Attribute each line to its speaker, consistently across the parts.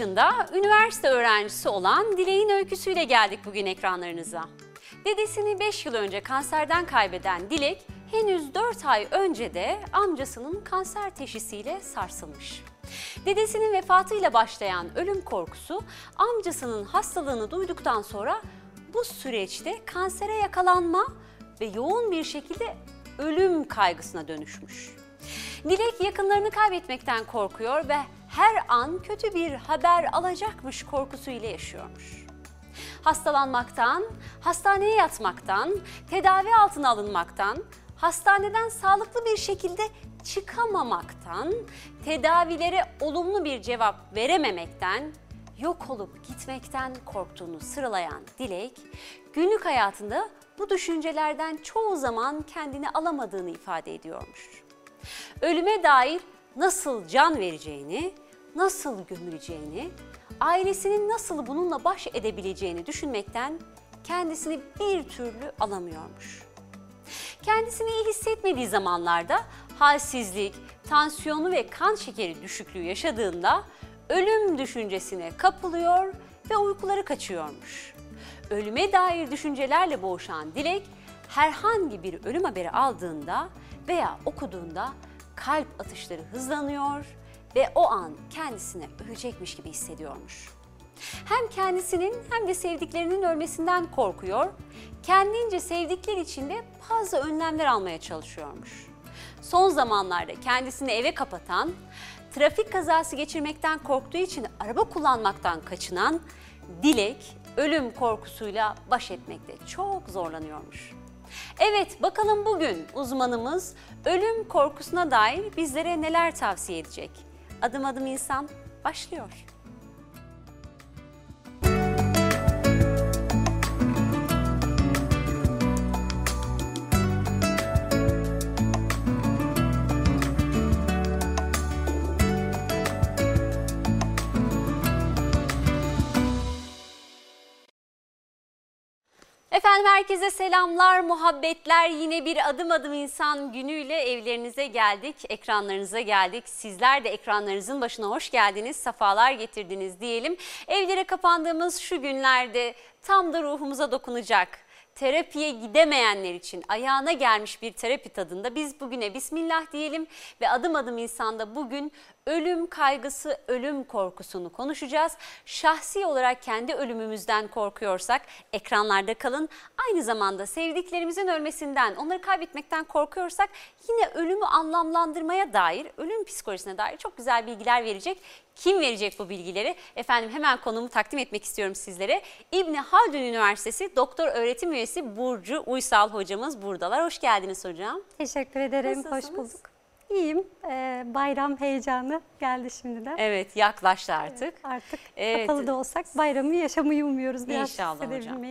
Speaker 1: yaşında üniversite öğrencisi olan Dilek'in öyküsüyle geldik bugün ekranlarınıza. Dedesini 5 yıl önce kanserden kaybeden Dilek, henüz 4 ay önce de amcasının kanser teşhisiyle sarsılmış. Dedesinin vefatıyla başlayan ölüm korkusu amcasının hastalığını duyduktan sonra bu süreçte kansere yakalanma ve yoğun bir şekilde ölüm kaygısına dönüşmüş. Dilek yakınlarını kaybetmekten korkuyor ve her an kötü bir haber alacakmış korkusuyla yaşıyormuş. Hastalanmaktan, hastaneye yatmaktan, tedavi altına alınmaktan, hastaneden sağlıklı bir şekilde çıkamamaktan, tedavilere olumlu bir cevap verememekten, yok olup gitmekten korktuğunu sıralayan Dilek, günlük hayatında bu düşüncelerden çoğu zaman kendini alamadığını ifade ediyormuş. Ölüme dair nasıl can vereceğini, nasıl gömüleceğini, ailesinin nasıl bununla baş edebileceğini düşünmekten kendisini bir türlü alamıyormuş. Kendisini iyi hissetmediği zamanlarda halsizlik, tansiyonu ve kan şekeri düşüklüğü yaşadığında ölüm düşüncesine kapılıyor ve uykuları kaçıyormuş. Ölüme dair düşüncelerle boğuşan Dilek herhangi bir ölüm haberi aldığında veya okuduğunda kalp atışları hızlanıyor ve o an kendisine ölecekmiş gibi hissediyormuş. Hem kendisinin hem de sevdiklerinin ölmesinden korkuyor, kendince sevdikleri için de bazı önlemler almaya çalışıyormuş. Son zamanlarda kendisini eve kapatan, trafik kazası geçirmekten korktuğu için araba kullanmaktan kaçınan Dilek ölüm korkusuyla baş etmekte çok zorlanıyormuş. Evet bakalım bugün uzmanımız ölüm korkusuna dair bizlere neler tavsiye edecek? Adım adım insan başlıyor. Efendim herkese selamlar, muhabbetler. Yine bir adım adım insan günüyle evlerinize geldik, ekranlarınıza geldik. Sizler de ekranlarınızın başına hoş geldiniz, safalar getirdiniz diyelim. Evlere kapandığımız şu günlerde tam da ruhumuza dokunacak terapiye gidemeyenler için ayağına gelmiş bir terapi tadında biz bugüne bismillah diyelim ve adım adım insanda bugün ölüm kaygısı, ölüm korkusunu konuşacağız. Şahsi olarak kendi ölümümüzden korkuyorsak ekranlarda kalın. Aynı zamanda sevdiklerimizin ölmesinden, onları kaybetmekten korkuyorsak yine ölümü anlamlandırmaya dair, ölüm psikolojisine dair çok güzel bilgiler verecek. Kim verecek bu bilgileri? Efendim hemen konumu takdim etmek istiyorum sizlere. İbni Haldun Üniversitesi Doktor Öğretim Üyesi Burcu Uysal hocamız buradalar. Hoş geldiniz hocam.
Speaker 2: Teşekkür ederim.
Speaker 1: Nasılsınız?
Speaker 2: Hoş bulduk. İyiyim. Ee, bayram heyecanı geldi şimdiden.
Speaker 1: Evet yaklaştı artık.
Speaker 2: Artık
Speaker 1: Evet.
Speaker 2: kapalı da olsak bayramı yaşamayı umuyoruz. Biraz
Speaker 1: İnşallah hocam.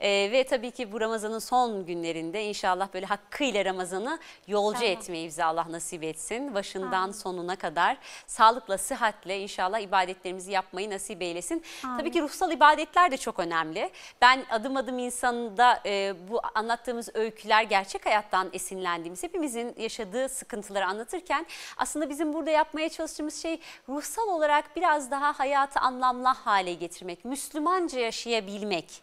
Speaker 1: Ee, ve tabii ki bu Ramazan'ın son günlerinde inşallah böyle hakkıyla Ramazan'ı yolcu
Speaker 2: İnşallah.
Speaker 1: etmeyi bize Allah nasip etsin. Başından sonuna kadar sağlıkla, sıhhatle inşallah ibadetlerimizi yapmayı nasip eylesin. Tabii ki ruhsal ibadetler de çok önemli. Ben adım adım insanda e, bu anlattığımız öyküler gerçek hayattan esinlendiğimiz hepimizin yaşadığı sıkıntıları anlatırken aslında bizim burada yapmaya çalıştığımız şey ruhsal olarak biraz daha hayatı anlamlı hale getirmek, Müslümanca yaşayabilmek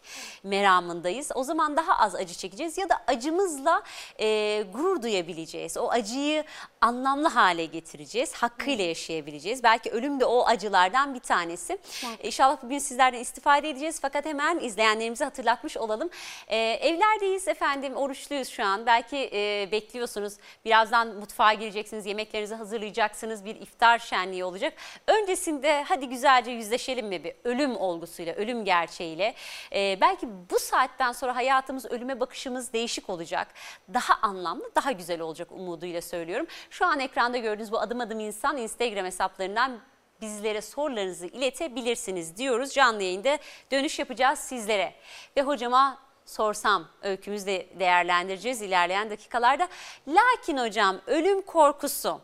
Speaker 1: meramındayız. O zaman daha az acı çekeceğiz ya da acımızla e, gurur duyabileceğiz. O acıyı anlamlı hale getireceğiz. Hakkıyla yaşayabileceğiz. Belki ölüm de o acılardan bir tanesi. İnşallah bugün sizlerden istifade edeceğiz. Fakat hemen izleyenlerimize hatırlatmış olalım. E, evlerdeyiz efendim, oruçluyuz şu an. Belki e, bekliyorsunuz. Birazdan mutfağa gireceksiniz, yemeklerinizi hazırlayacaksınız. Bir iftar şenliği olacak. Öncesinde hadi güzelce yüzleşelim mi bir ölüm olgusuyla, ölüm gerçeğiyle. E, belki bu saatten sonra hayatımız, ölüme bakışımız değişik olacak. Daha anlamlı, daha güzel olacak umuduyla söylüyorum. Şu an ekranda gördüğünüz bu adım adım insan Instagram hesaplarından bizlere sorularınızı iletebilirsiniz diyoruz. Canlı yayında dönüş yapacağız sizlere. Ve hocama sorsam öykümüzü de değerlendireceğiz ilerleyen dakikalarda. Lakin hocam ölüm korkusu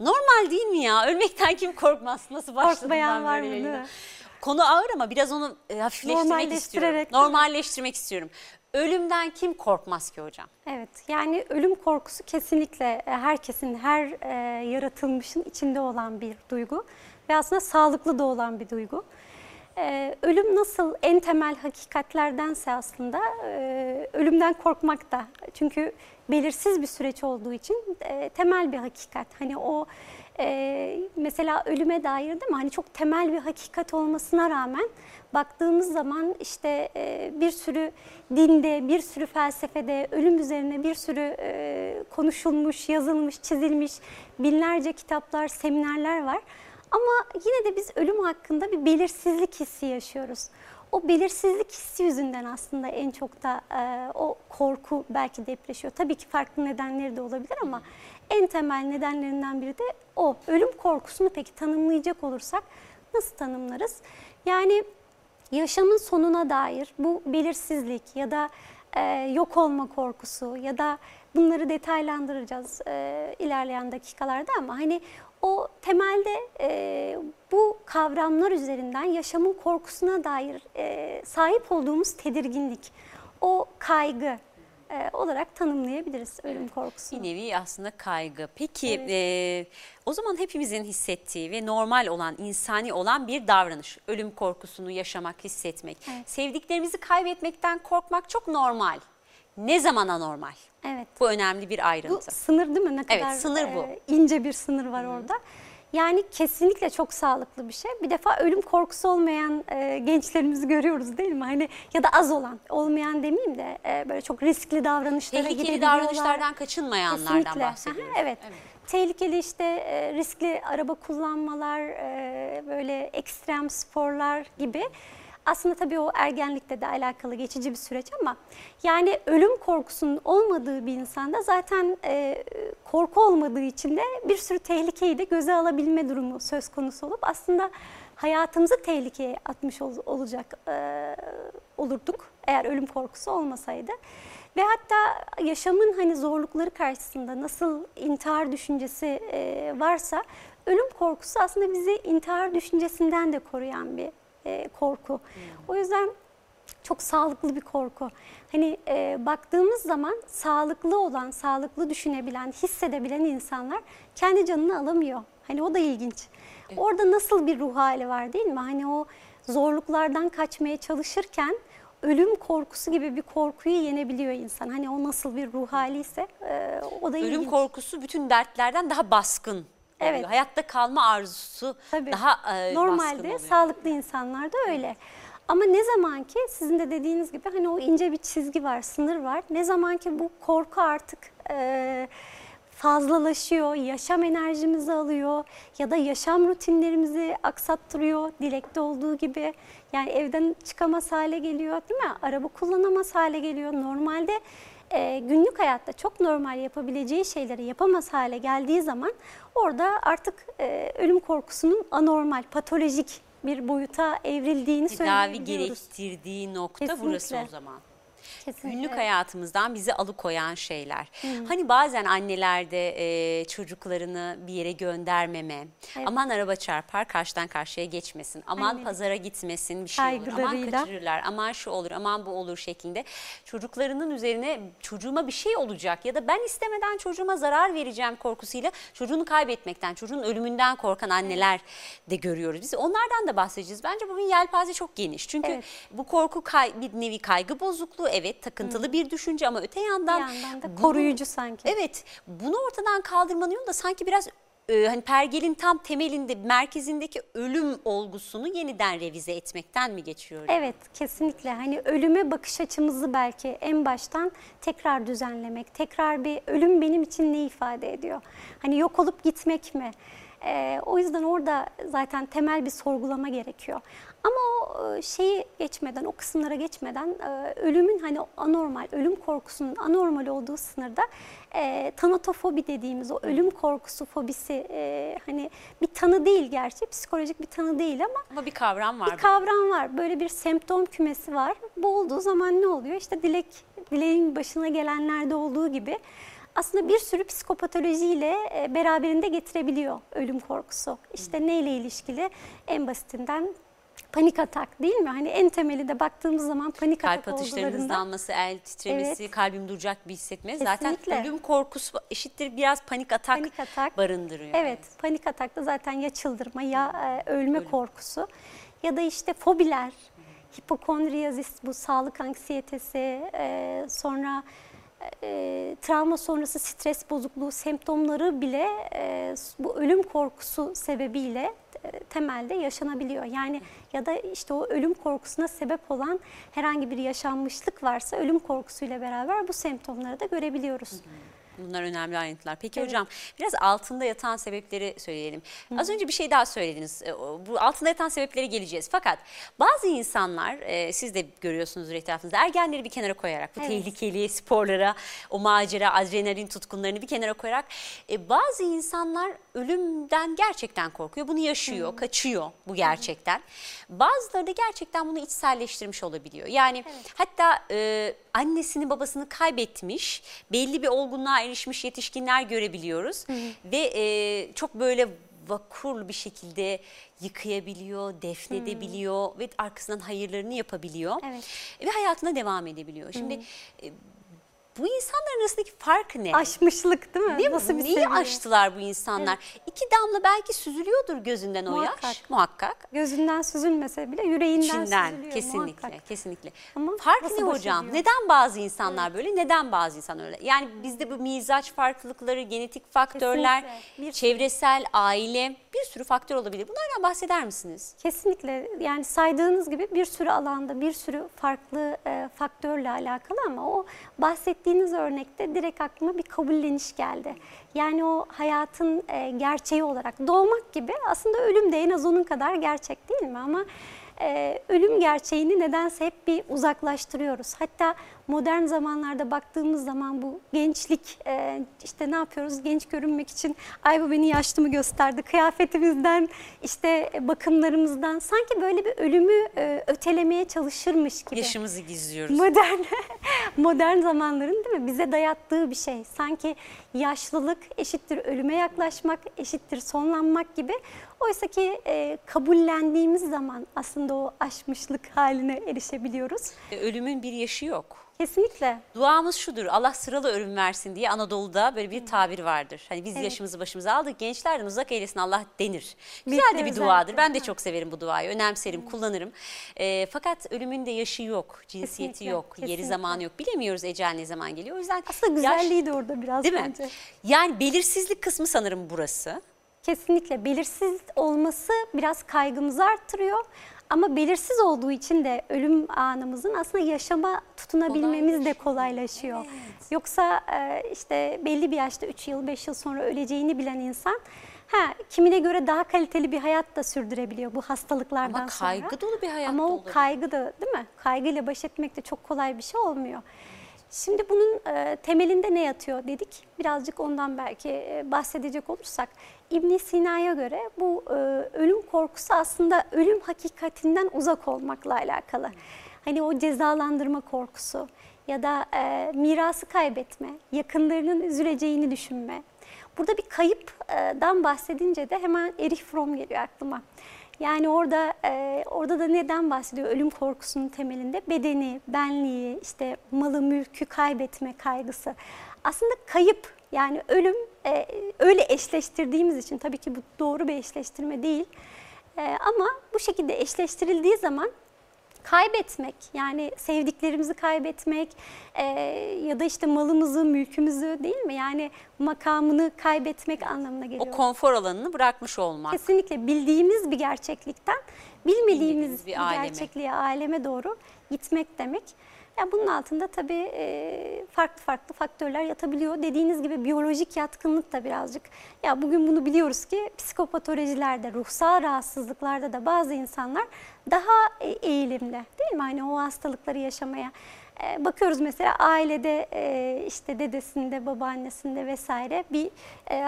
Speaker 1: normal değil mi ya? Ölmekten kim korkmaz? Nasıl başladım
Speaker 2: Korkmayan var mı,
Speaker 1: yayına? Konu ağır ama biraz onu e, hafifleştirmek istiyorum. Normalleştirmek istiyorum. Ölümden kim korkmaz ki hocam?
Speaker 2: Evet yani ölüm korkusu kesinlikle e, herkesin, her e, yaratılmışın içinde olan bir duygu. ve aslında sağlıklı da olan bir duygu. Ee, ölüm nasıl en temel hakikatlerdense aslında e, ölümden korkmak da. Çünkü belirsiz bir süreç olduğu için e, temel bir hakikat. Hani o e, mesela ölüme dair değil mi? Hani çok temel bir hakikat olmasına rağmen baktığımız zaman işte e, bir sürü dinde, bir sürü felsefede ölüm üzerine bir sürü e, konuşulmuş, yazılmış, çizilmiş binlerce kitaplar, seminerler var. Ama yine de biz ölüm hakkında bir belirsizlik hissi yaşıyoruz. O belirsizlik hissi yüzünden aslında en çok da e, o korku belki depreşiyor. Tabii ki farklı nedenleri de olabilir ama en temel nedenlerinden biri de o. Ölüm korkusunu peki tanımlayacak olursak nasıl tanımlarız? Yani yaşamın sonuna dair bu belirsizlik ya da e, yok olma korkusu ya da bunları detaylandıracağız e, ilerleyen dakikalarda ama hani o temelde e, bu kavramlar üzerinden yaşamın korkusuna dair e, sahip olduğumuz tedirginlik, o kaygı e, olarak tanımlayabiliriz ölüm korkusunu.
Speaker 1: Bir nevi aslında kaygı. Peki
Speaker 2: Evet.
Speaker 1: e, o zaman hepimizin hissettiği ve normal olan, insani olan bir davranış. Ölüm korkusunu yaşamak, hissetmek.
Speaker 2: Evet.
Speaker 1: Sevdiklerimizi kaybetmekten korkmak çok normal. Ne zaman anormal?
Speaker 2: Evet.
Speaker 1: Bu önemli bir
Speaker 2: Bu
Speaker 1: ayrıntı.
Speaker 2: sınır değil mi? Ne
Speaker 1: Evet,
Speaker 2: kadar
Speaker 1: sınır bu.
Speaker 2: e, ince bir sınır var orada. Yani kesinlikle çok sağlıklı bir şey. Bir defa ölüm korkusu olmayan e, gençlerimizi görüyoruz değil mi? Hani ya da az olan, olmayan demeyeyim de e, böyle çok riskli davranışlara
Speaker 1: Tehlikeli
Speaker 2: gidebiliyorlar.
Speaker 1: davranışlardan kaçınmayanlardan
Speaker 2: Kesinlikle.
Speaker 1: bahsediyoruz.
Speaker 2: Aha, evet. Tehlikeli işte e, riskli araba kullanmalar, e, böyle ekstrem sporlar gibi. Aslında tabii o ergenlikte de alakalı geçici bir süreç ama yani ölüm korkusunun olmadığı bir insanda zaten e, korku olmadığı için de bir sürü tehlikeyi de göze alabilme durumu söz konusu olup aslında hayatımızı tehlikeye atmış ol- olacak e, olurduk eğer ölüm korkusu olmasaydı. Ve hatta yaşamın hani zorlukları karşısında nasıl intihar düşüncesi e, varsa ölüm korkusu aslında bizi intihar düşüncesinden de koruyan bir e, korku. O yüzden çok sağlıklı bir korku. Hani e, baktığımız zaman sağlıklı olan, sağlıklı düşünebilen, hissedebilen insanlar kendi canını alamıyor. Hani o da ilginç. Orada nasıl bir ruh hali var değil mi? Hani o zorluklardan kaçmaya çalışırken ölüm korkusu gibi bir korkuyu yenebiliyor insan. Hani o nasıl bir ruh hali ise e, o da
Speaker 1: Ölüm
Speaker 2: ilginç.
Speaker 1: korkusu bütün dertlerden daha baskın oluyor.
Speaker 2: Evet.
Speaker 1: Hayatta kalma arzusu
Speaker 2: Tabii.
Speaker 1: daha e,
Speaker 2: Normalde
Speaker 1: oluyor.
Speaker 2: sağlıklı insanlarda öyle. Ama ne zaman ki sizin de dediğiniz gibi hani o ince bir çizgi var, sınır var. Ne zaman ki bu korku artık e, fazlalaşıyor, yaşam enerjimizi alıyor ya da yaşam rutinlerimizi aksattırıyor dilekte olduğu gibi. Yani evden çıkamaz hale geliyor değil mi? Araba kullanamaz hale geliyor. Normalde e, günlük hayatta çok normal yapabileceği şeyleri yapamaz hale geldiği zaman orada artık e, ölüm korkusunun anormal, patolojik bir boyuta evrildiğini
Speaker 1: Tedavi
Speaker 2: söyleyebiliyoruz.
Speaker 1: gerektirdiği nokta
Speaker 2: Kesinlikle.
Speaker 1: burası o zaman.
Speaker 2: Kesinlikle.
Speaker 1: Günlük hayatımızdan bizi alıkoyan şeyler. Hani bazen anneler de e, çocuklarını bir yere göndermeme,
Speaker 2: Evet.
Speaker 1: aman araba çarpar karşıdan karşıya geçmesin, aman
Speaker 2: Annelik.
Speaker 1: pazara gitmesin bir şey olur, aman kaçırırlar, aman şu olur, aman bu olur şeklinde çocuklarının üzerine çocuğuma bir şey olacak ya da ben istemeden çocuğuma zarar vereceğim korkusuyla çocuğunu kaybetmekten, çocuğun ölümünden korkan anneler de görüyoruz. Biz onlardan da bahsedeceğiz. Bence bugün yelpaze çok geniş. Çünkü
Speaker 2: Evet.
Speaker 1: bu korku bir nevi kaygı bozukluğu evet takıntılı bir düşünce ama öte yandan
Speaker 2: yandan da
Speaker 1: bunu-
Speaker 2: koruyucu sanki.
Speaker 1: Evet bunu ortadan kaldırmanın da sanki biraz e, hani pergelin tam temelinde merkezindeki ölüm olgusunu yeniden revize etmekten mi geçiyor?
Speaker 2: Evet kesinlikle hani ölüme bakış açımızı belki en baştan tekrar düzenlemek. Tekrar bir ölüm benim için ne ifade ediyor? Hani yok olup gitmek mi? Ee, o yüzden orada zaten temel bir sorgulama gerekiyor. Ama o e, şeyi geçmeden, o kısımlara geçmeden e, ölümün hani anormal, ölüm korkusunun anormal olduğu sınırda e, tanatofobi dediğimiz o ölüm korkusu fobisi e, hani bir tanı değil gerçi, psikolojik bir tanı değil ama
Speaker 1: Ama bir kavram var.
Speaker 2: bir kavram var. Böyle bir semptom kümesi var. Bu olduğu zaman ne oluyor? İşte dilek, dileğin başına gelenlerde olduğu gibi aslında bir sürü psikopatolojiyle e, beraberinde getirebiliyor ölüm korkusu. İşte neyle ilişkili? En basitinden panik atak değil mi? Hani en temeli de baktığımız zaman panik
Speaker 1: Kalp
Speaker 2: atak olgularında
Speaker 1: hızlanması, el titremesi,
Speaker 2: Evet.
Speaker 1: kalbim duracak bir hissetme. Zaten ölüm korkusu eşittir biraz panik atak,
Speaker 2: panik atak
Speaker 1: barındırıyor.
Speaker 2: Evet, panik atakta zaten ya çıldırma ya e, ölme korkusu ya da işte fobiler, hipokondriyazis bu sağlık anksiyetesi, e, sonra e, travma sonrası stres bozukluğu semptomları bile e, bu ölüm korkusu sebebiyle temelde yaşanabiliyor. Yani ya da işte o ölüm korkusuna sebep olan herhangi bir yaşanmışlık varsa ölüm korkusuyla beraber bu semptomları da görebiliyoruz.
Speaker 1: Bunlar önemli ayrıntılar. Peki
Speaker 2: Evet.
Speaker 1: hocam biraz altında yatan sebepleri söyleyelim. Az önce bir şey daha söylediniz. E, Bu altında yatan sebeplere geleceğiz. Fakat bazı insanlar e, siz de görüyorsunuzdur etrafınızda ergenleri bir kenara koyarak bu
Speaker 2: Evet.
Speaker 1: tehlikeli sporlara, o macera, adrenalin tutkunlarını bir kenara koyarak e, bazı insanlar ölümden gerçekten korkuyor. Bunu yaşıyor, kaçıyor bu gerçekten. Bazıları da gerçekten bunu içselleştirmiş olabiliyor. Yani hatta e, annesini babasını kaybetmiş, belli bir olgunluğa erişmiş yetişkinler görebiliyoruz. Ve e, çok böyle vakur bir şekilde yıkayabiliyor, defnedebiliyor ve arkasından hayırlarını yapabiliyor.
Speaker 2: Evet.
Speaker 1: Ve hayatına devam edebiliyor. Şimdi e, bu insanların arasındaki fark ne?
Speaker 2: Aşmışlık değil mi?
Speaker 1: Değil mi?
Speaker 2: Nasıl bir
Speaker 1: Neyi
Speaker 2: seviye?
Speaker 1: aştılar bu insanlar? İki damla belki süzülüyordur gözünden o
Speaker 2: Muhakkak.
Speaker 1: yaş. Muhakkak.
Speaker 2: Gözünden süzülmese bile yüreğinden
Speaker 1: İçinden
Speaker 2: süzülüyor
Speaker 1: kesinlikle
Speaker 2: muhakkak.
Speaker 1: kesinlikle.
Speaker 2: Ama
Speaker 1: Fark ne hocam?
Speaker 2: ediyor?
Speaker 1: Neden bazı insanlar böyle? Neden bazı insanlar öyle? Yani bizde bu mizaç farklılıkları, genetik faktörler,
Speaker 2: Kesinlikle. Bir-
Speaker 1: çevresel, aile bir sürü faktör olabilir. Bunlardan bahseder misiniz?
Speaker 2: Kesinlikle yani saydığınız gibi bir sürü alanda bir sürü farklı e, faktörle alakalı ama o bahsettiğiniz örnekte direkt aklıma bir kabulleniş geldi. Yani o hayatın e, gerçeği olarak doğmak gibi aslında ölüm de en az onun kadar gerçek değil mi? Ama e, ölüm gerçeğini nedense hep bir uzaklaştırıyoruz. Hatta modern zamanlarda baktığımız zaman bu gençlik e, işte ne yapıyoruz genç görünmek için ay bu beni yaşlı mı gösterdi kıyafetimizden işte bakımlarımızdan sanki böyle bir ölümü e, ötelemeye çalışırmış gibi.
Speaker 1: Yaşımızı gizliyoruz.
Speaker 2: Modern modern zamanların değil mi bize dayattığı bir şey. Sanki yaşlılık eşittir ölüme yaklaşmak, eşittir sonlanmak gibi. Oysa ki e, kabullendiğimiz zaman aslında o aşmışlık haline erişebiliyoruz.
Speaker 1: E, Ölümün bir yaşı yok.
Speaker 2: Kesinlikle.
Speaker 1: Duamız şudur. Allah sıralı ölüm versin diye Anadolu'da böyle bir tabir vardır. Hani biz yaşımızı başımıza aldık. Gençlerden uzak eylesin Allah denir. Güzel de bir duadır. Ben de
Speaker 2: mi?
Speaker 1: çok severim bu duayı. Önemserim, kullanırım. E, fakat ölümün de yaşı yok, cinsiyeti
Speaker 2: Kesinlikle,
Speaker 1: yok, yeri
Speaker 2: kesinlikle.
Speaker 1: zamanı yok. Bilemiyoruz ecel ne zaman geliyor. O yüzden
Speaker 2: Aslında
Speaker 1: yaş-
Speaker 2: güzelliği de orada biraz
Speaker 1: değil mi?
Speaker 2: bence.
Speaker 1: Yani belirsizlik kısmı sanırım burası.
Speaker 2: Kesinlikle belirsiz olması biraz kaygımızı arttırıyor. Ama belirsiz olduğu için de ölüm anımızın aslında yaşama tutunabilmemiz de kolaylaşıyor. Yoksa e, işte belli bir yaşta 3 yıl 5 yıl sonra öleceğini bilen insan ha kimine göre daha kaliteli bir hayat da sürdürebiliyor bu hastalıklardan
Speaker 1: Ama
Speaker 2: sonra.
Speaker 1: kaygı dolu bir hayat
Speaker 2: Ama o
Speaker 1: olabilir.
Speaker 2: kaygı da değil mi? Kaygıyla baş etmek de çok kolay bir şey olmuyor. Şimdi bunun e, temelinde ne yatıyor dedik. Birazcık ondan belki e, bahsedecek olursak. ibn Sina'ya göre bu e, ölüm korkusu aslında ölüm hakikatinden uzak olmakla alakalı. Hani o cezalandırma korkusu ya da e, mirası kaybetme, yakınlarının üzüleceğini düşünme. Burada bir kayıptan bahsedince de hemen Erich Fromm geliyor aklıma. Yani orada e, orada da neden bahsediyor? Ölüm korkusunun temelinde bedeni, benliği, işte malı, mülkü kaybetme kaygısı. Aslında kayıp yani ölüm e, öyle eşleştirdiğimiz için tabii ki bu doğru bir eşleştirme değil. E, ama bu şekilde eşleştirildiği zaman kaybetmek yani sevdiklerimizi kaybetmek e, ya da işte malımızı, mülkümüzü değil mi? Yani makamını kaybetmek anlamına geliyor.
Speaker 1: O konfor alanını bırakmış olmak.
Speaker 2: Kesinlikle bildiğimiz bir gerçeklikten bilmediğimiz
Speaker 1: Bilmediğimiz bir
Speaker 2: bir,
Speaker 1: aleme.
Speaker 2: gerçekliğe, aleme doğru gitmek demek. Ya bunun altında tabii e, farklı farklı faktörler yatabiliyor. Dediğiniz gibi biyolojik yatkınlık da birazcık. Ya bugün bunu biliyoruz ki psikopatolojilerde, ruhsal rahatsızlıklarda da bazı insanlar daha e, eğilimli değil mi? Hani o hastalıkları yaşamaya. E, bakıyoruz mesela ailede işte dedesinde, babaannesinde vesaire bir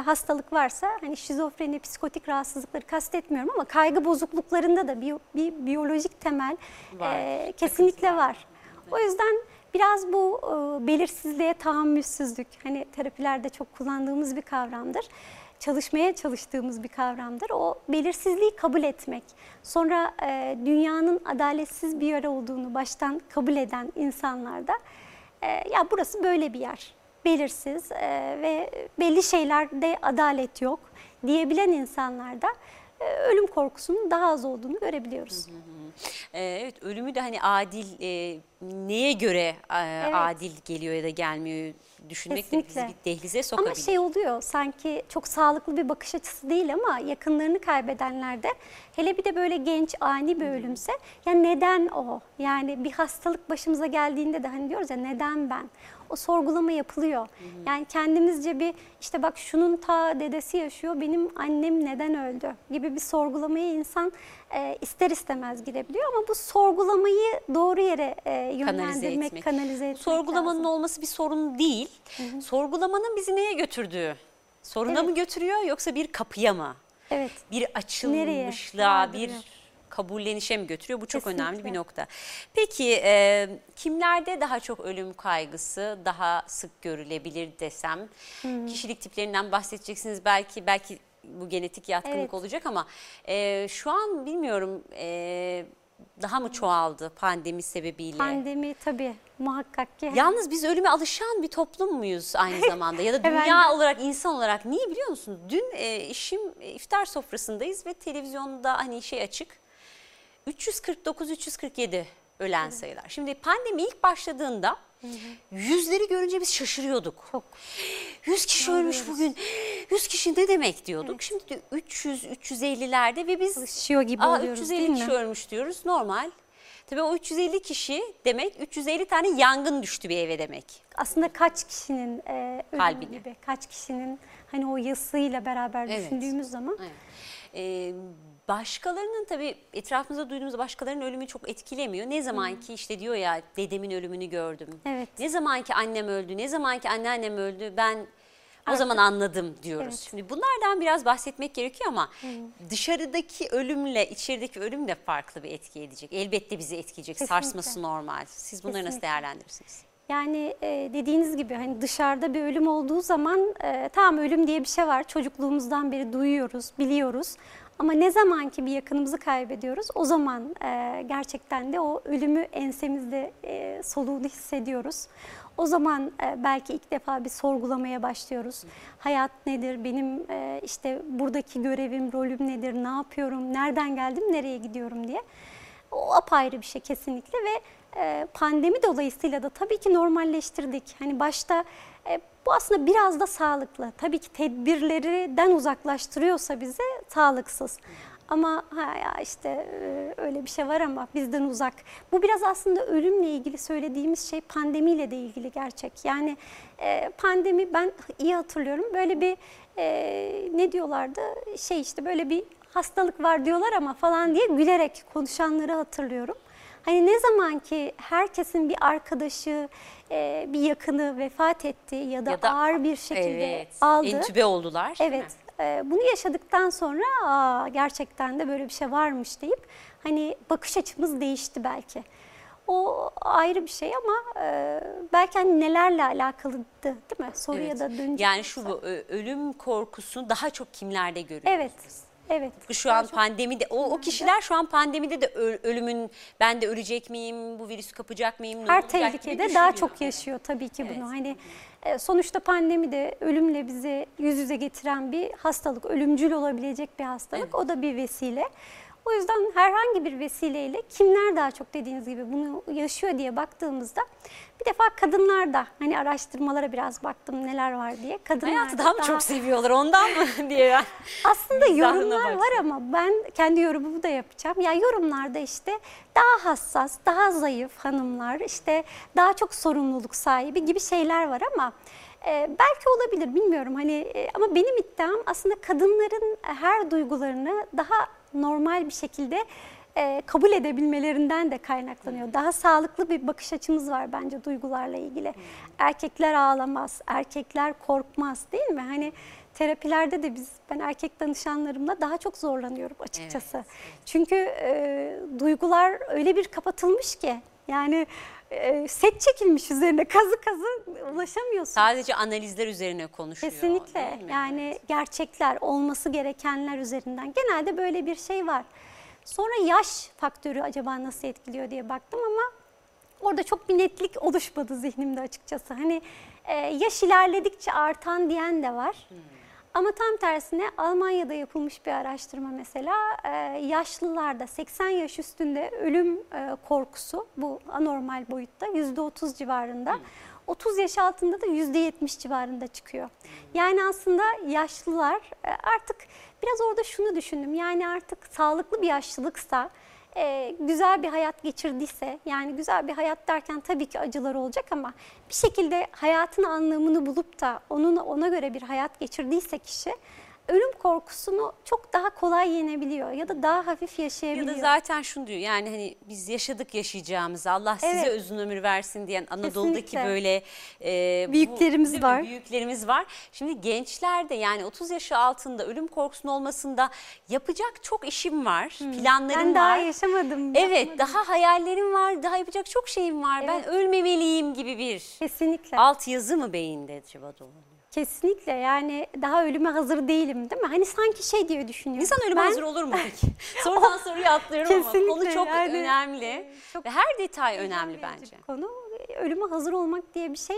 Speaker 2: hastalık varsa hani şizofreni, psikotik rahatsızlıkları kastetmiyorum ama kaygı bozukluklarında da bir, bir biyolojik temel
Speaker 1: Var,
Speaker 2: kesinlikle var. O yüzden biraz bu e, belirsizliğe tahammülsüzlük hani terapilerde çok kullandığımız bir kavramdır. çalışmaya çalıştığımız bir kavramdır. O belirsizliği kabul etmek. Sonra e, dünyanın adaletsiz bir yer olduğunu baştan kabul eden insanlarda e, ya burası böyle bir yer. Belirsiz e, ve belli şeylerde adalet yok diyebilen insanlarda ölüm korkusunun daha az olduğunu görebiliyoruz.
Speaker 1: Ee, evet ölümü de hani adil e, neye göre e, adil geliyor ya da gelmiyor düşünmek de bizi
Speaker 2: Kesinlikle.
Speaker 1: bir dehlize sokabilir.
Speaker 2: Ama şey oluyor sanki çok sağlıklı bir bakış açısı değil ama yakınlarını kaybedenlerde hele bir de böyle genç ani bir ölümse ya neden o? Yani bir hastalık başımıza geldiğinde de hani diyoruz ya neden ben? O sorgulama yapılıyor. Yani kendimizce bir işte bak şunun ta dedesi yaşıyor benim annem neden öldü gibi bir sorgulamaya insan e, ister istemez girebiliyor ama bu sorgulamayı doğru yere e, yönlendirmek,
Speaker 1: etmek.
Speaker 2: kanalize etmek
Speaker 1: Sorgulamanın
Speaker 2: lazım.
Speaker 1: olması bir sorun değil. Sorgulamanın bizi neye götürdüğü. Soruna
Speaker 2: Evet.
Speaker 1: mı götürüyor yoksa bir kapıya mı?
Speaker 2: Evet.
Speaker 1: Bir açılmışlığa, bir
Speaker 2: evet.
Speaker 1: Kabullenişe mi götürüyor? Bu çok önemli bir
Speaker 2: Kesinlikle.
Speaker 1: nokta. Peki e, kimlerde daha çok ölüm kaygısı daha sık görülebilir desem? Kişilik tiplerinden bahsedeceksiniz belki belki bu genetik yatkınlık
Speaker 2: Evet.
Speaker 1: olacak ama e, şu an bilmiyorum e, daha mı çoğaldı pandemi sebebiyle?
Speaker 2: Pandemi tabii muhakkak ki.
Speaker 1: Yalnız biz ölüme alışan bir toplum muyuz aynı zamanda ya da dünya olarak insan olarak niye biliyor musun? Dün e, eşim e, iftar sofrasındayız ve televizyonda hani şey açık 349 347 ölen sayılar. Şimdi pandemi ilk başladığında yüzleri görünce biz şaşırıyorduk.
Speaker 2: Çok.
Speaker 1: 100 kişi ölmüş bugün. 100 kişi ne demek diyorduk. Şimdi de 300 350'lerde ve biz
Speaker 2: Alışıyor gibi
Speaker 1: Aa,
Speaker 2: oluyoruz
Speaker 1: 350
Speaker 2: değil
Speaker 1: kişi
Speaker 2: mi?
Speaker 1: ölmüş diyoruz normal. Tabii o 350 kişi demek 350 tane yangın düştü bir eve demek.
Speaker 2: Aslında kaç kişinin e, ölümü gibi, kaç kişinin hani o yasıyla beraber
Speaker 1: Evet.
Speaker 2: düşündüğümüz zaman
Speaker 1: Evet. Ee, başkalarının tabii etrafımızda duyduğumuz başkalarının ölümü çok etkilemiyor. Ne zaman ki işte diyor ya dedemin ölümünü gördüm.
Speaker 2: Evet.
Speaker 1: Ne zaman ki annem öldü, ne zaman ki anneannem öldü ben o zaman anladım diyoruz.
Speaker 2: Evet.
Speaker 1: Şimdi bunlardan biraz bahsetmek gerekiyor ama dışarıdaki ölümle içerideki ölüm de farklı bir etki edecek. Elbette bizi etkileyecek.
Speaker 2: Kesinlikle.
Speaker 1: Sarsması normal. Siz bunları nasıl
Speaker 2: Kesinlikle.
Speaker 1: değerlendirirsiniz?
Speaker 2: yani e, dediğiniz gibi hani dışarıda bir ölüm olduğu zaman e, tamam ölüm diye bir şey var. Çocukluğumuzdan beri duyuyoruz, biliyoruz. Ama ne zaman ki bir yakınımızı kaybediyoruz o zaman e, gerçekten de o ölümü ensemizde e, soluğunu hissediyoruz. O zaman e, belki ilk defa bir sorgulamaya başlıyoruz. Hayat nedir, benim e, işte buradaki görevim, rolüm nedir, ne yapıyorum, nereden geldim, nereye gidiyorum diye. O apayrı bir şey kesinlikle ve e, pandemi dolayısıyla da tabii ki normalleştirdik. Hani başta e, bu aslında biraz da sağlıklı. Tabii ki tedbirlerden uzaklaştırıyorsa bizi sağlıksız. Ama ha ya işte e, öyle bir şey var ama bizden uzak. Bu biraz aslında ölümle ilgili söylediğimiz şey pandemiyle de ilgili gerçek. Yani e, pandemi ben iyi hatırlıyorum. Böyle bir ne diyorlardı? Şey işte böyle bir hastalık var diyorlar ama falan diye gülerek konuşanları hatırlıyorum. Hani ne zaman ki herkesin bir arkadaşı, e, bir yakını vefat etti ya da,
Speaker 1: Ya da-
Speaker 2: ağır bir şekilde
Speaker 1: Evet.
Speaker 2: aldı.
Speaker 1: Entübe oldular.
Speaker 2: Evet. e, bunu yaşadıktan sonra Aa, gerçekten de böyle bir şey varmış deyip hani bakış açımız değişti belki. O ayrı bir şey ama e, belki hani nelerle alakalıydı değil mi? Soruya
Speaker 1: Evet.
Speaker 2: da dönecek.
Speaker 1: Yani şu bu ölüm korkusunu daha çok kimlerde görüyoruz?
Speaker 2: Evet. Evet.
Speaker 1: Şu an pandemide o, o kişiler şu an pandemide de ölümün ben de ölecek miyim, bu virüsü kapacak mıyım?
Speaker 2: Her tehlikede daha
Speaker 1: düşünüyor.
Speaker 2: çok yaşıyor tabii ki bunu.
Speaker 1: Evet.
Speaker 2: Hani e, sonuçta pandemi de ölümle bizi yüz yüze getiren bir hastalık, ölümcül olabilecek bir hastalık.
Speaker 1: Evet.
Speaker 2: O da bir vesile. O yüzden herhangi bir vesileyle kimler daha çok dediğiniz gibi bunu yaşıyor diye baktığımızda bir defa kadınlar da hani araştırmalara biraz baktım neler var diye. Kadınlar
Speaker 1: Hayatı
Speaker 2: da
Speaker 1: daha mı çok seviyorlar ondan mı diye
Speaker 2: aslında yorumlar var ama ben kendi yorumumu da yapacağım. Ya yorumlarda işte daha hassas, daha zayıf hanımlar, işte daha çok sorumluluk sahibi gibi şeyler var ama e, belki olabilir bilmiyorum. Hani e, ama benim iddiam aslında kadınların her duygularını daha normal bir şekilde e, kabul edebilmelerinden de kaynaklanıyor. Daha sağlıklı bir bakış açımız var bence duygularla ilgili. Erkekler ağlamaz, erkekler korkmaz değil mi? Hani terapilerde de biz ben erkek danışanlarımla daha çok zorlanıyorum açıkçası. Çünkü e, duygular öyle bir kapatılmış ki yani e, set çekilmiş üzerine kazı kazı ulaşamıyorsun.
Speaker 1: Sadece analizler üzerine konuşuyor.
Speaker 2: Kesinlikle yani gerçekler olması gerekenler üzerinden genelde böyle bir şey var. Sonra yaş faktörü acaba nasıl etkiliyor diye baktım ama orada çok bir netlik oluşmadı zihnimde açıkçası. Hani e, yaş ilerledikçe artan diyen de var. Ama tam tersine Almanya'da yapılmış bir araştırma mesela e, yaşlılarda 80 yaş üstünde ölüm e, korkusu bu anormal boyutta %30 civarında. 30 yaş altında da %70 civarında çıkıyor. Yani aslında yaşlılar e, artık biraz orada şunu düşündüm. Yani artık sağlıklı bir yaşlılıksa e, güzel bir hayat geçirdiyse yani güzel bir hayat derken tabii ki acılar olacak ama bir şekilde hayatın anlamını bulup da onun ona göre bir hayat geçirdiyse kişi ölüm korkusunu çok daha kolay yenebiliyor ya da daha hafif
Speaker 1: Ya
Speaker 2: yaşayabiliyor.
Speaker 1: da zaten şunu diyor yani hani biz yaşadık yaşayacağımızı Allah size
Speaker 2: Evet.
Speaker 1: uzun ömür versin diyen Anadolu'daki
Speaker 2: Kesinlikle.
Speaker 1: böyle e, bu-
Speaker 2: Büyüklerimiz
Speaker 1: mi?
Speaker 2: var.
Speaker 1: Büyüklerimiz var. Şimdi gençlerde yani 30 yaşı altında ölüm korkusunun olmasında yapacak çok işim var, planlarım
Speaker 2: ben daha
Speaker 1: var.
Speaker 2: yaşamadım.
Speaker 1: Evet,
Speaker 2: yapmadım.
Speaker 1: daha hayallerim var, daha yapacak çok şeyim var.
Speaker 2: Evet.
Speaker 1: Ben ölmemeliyim gibi bir
Speaker 2: Kesinlikle.
Speaker 1: alt yazı mı beyinde acaba dolanıyor?
Speaker 2: Kesinlikle yani daha ölüme hazır değilim değil mi? Hani sanki şey diye düşünüyorum.
Speaker 1: İnsan ölüme
Speaker 2: Ben-
Speaker 1: hazır olur mu peki? Sorudan soruya atlıyorum ama konu çok
Speaker 2: yani,
Speaker 1: önemli.
Speaker 2: çok
Speaker 1: Ve her detay önemli
Speaker 2: verici
Speaker 1: bence.
Speaker 2: Konu ölüme hazır olmak diye bir şey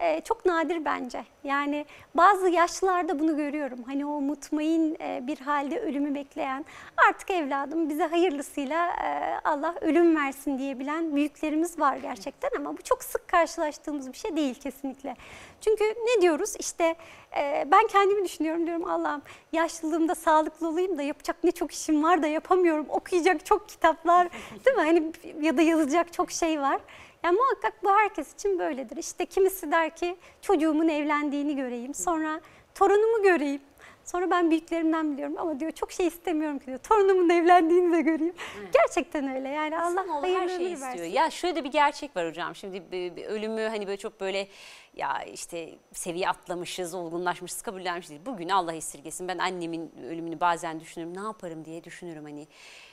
Speaker 2: e, çok nadir bence. Yani bazı yaşlılarda bunu görüyorum. Hani o mutmain e, bir halde ölümü bekleyen artık evladım bize hayırlısıyla e, Allah ölüm versin diyebilen büyüklerimiz var gerçekten ama bu çok sık karşılaştığımız bir şey değil kesinlikle. Çünkü ne diyoruz işte e, ben kendimi düşünüyorum diyorum Allah'ım yaşlılığımda sağlıklı olayım da yapacak ne çok işim var da yapamıyorum. Okuyacak çok kitaplar değil mi? Hani ya da yazacak çok şey var. Yani muhakkak bu herkes için böyledir. İşte kimisi der ki çocuğumun evlendiğini göreyim. Sonra torunumu göreyim. Sonra ben büyüklerimden biliyorum ama diyor çok şey istemiyorum ki diyor. Torunumun evlendiğini de göreyim. Gerçekten öyle. Yani Allah hayırlı
Speaker 1: her şeyi istiyor.
Speaker 2: versin.
Speaker 1: Ya şöyle de bir gerçek var hocam. Şimdi ölümü hani böyle çok böyle ya işte seviye atlamışız, olgunlaşmışız, kabullenmiş değil. Bugün Allah esirgesin. Ben annemin ölümünü bazen düşünürüm. Ne yaparım diye düşünürüm hani.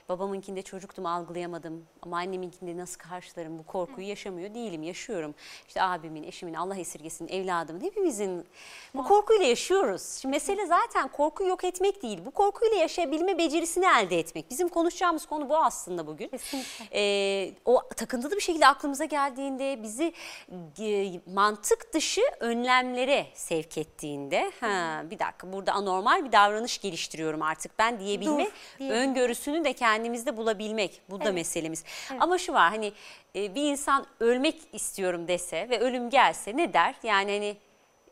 Speaker 1: Babamınkinde çocuktum algılayamadım ama anneminkinde nasıl karşılarım bu korkuyu yaşamıyor değilim yaşıyorum. İşte abimin, eşimin, Allah esirgesin, evladımın hepimizin bu korkuyla yaşıyoruz. Şimdi mesele zaten korkuyu yok etmek değil. Bu korkuyla yaşayabilme becerisini elde etmek. Bizim konuşacağımız konu bu aslında bugün.
Speaker 2: Kesinlikle.
Speaker 1: Ee, o takıntılı bir şekilde aklımıza geldiğinde bizi e, mantık dışı önlemlere sevk ettiğinde ha bir dakika burada anormal bir davranış geliştiriyorum artık ben diyebilme
Speaker 2: Dur, diyebilme.
Speaker 1: öngörüsünü de kendimizde bulabilmek bu da
Speaker 2: Evet.
Speaker 1: meselemiz. Ama şu var hani e, bir insan ölmek istiyorum dese ve ölüm gelse ne der? Yani hani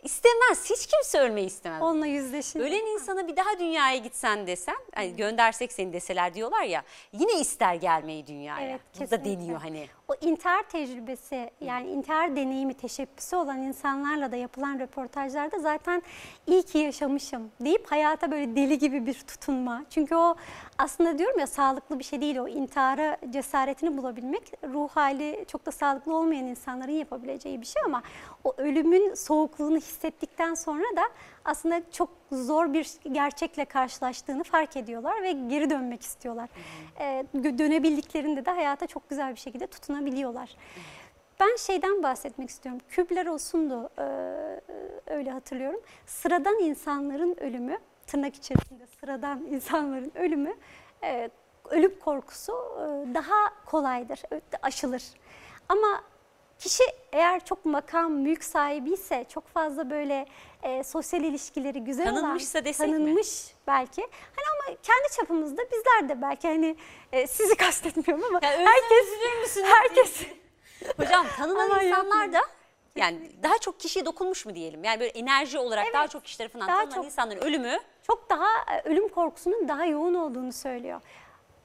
Speaker 1: istemez hiç kimse ölmeyi istemez.
Speaker 2: Onunla yüzleşin.
Speaker 1: Ölen insana bir daha dünyaya gitsen desen, hani göndersek seni deseler diyorlar ya, yine ister gelmeyi dünyaya.
Speaker 2: Evet,
Speaker 1: Bu da deniyor hani.
Speaker 2: O intihar tecrübesi yani intihar deneyimi teşebbüsü olan insanlarla da yapılan röportajlarda zaten iyi ki yaşamışım deyip hayata böyle deli gibi bir tutunma. Çünkü o aslında diyorum ya sağlıklı bir şey değil o intihara cesaretini bulabilmek ruh hali çok da sağlıklı olmayan insanların yapabileceği bir şey ama o ölümün soğukluğunu hissettikten sonra da aslında çok zor bir gerçekle karşılaştığını fark ediyorlar ve geri dönmek istiyorlar. Ee, dönebildiklerinde de hayata çok güzel bir şekilde tutunabiliyorlar. Ben şeyden bahsetmek istiyorum. Kübler Ross'undu e, öyle hatırlıyorum. Sıradan insanların ölümü, tırnak içerisinde sıradan insanların ölümü, e, ölüm korkusu e, daha kolaydır, aşılır. Ama Kişi eğer çok makam, mülk sahibi ise çok fazla böyle e, sosyal ilişkileri güzel
Speaker 1: Tanınmışsa
Speaker 2: olan,
Speaker 1: desek mi?
Speaker 2: tanınmış belki. Hani ama kendi çapımızda bizler de belki hani e, sizi kastetmiyorum ama
Speaker 1: Ya ölsem
Speaker 2: herkes
Speaker 1: üzülür
Speaker 2: herkes
Speaker 1: Hocam tanınan
Speaker 2: Ama
Speaker 1: insanlar da yani daha çok kişiye dokunmuş mu diyelim? Yani böyle enerji olarak daha çok kişi tarafından
Speaker 2: daha
Speaker 1: tanınan
Speaker 2: çok.
Speaker 1: insanların ölümü
Speaker 2: çok daha e, ölüm korkusunun daha yoğun olduğunu söylüyor.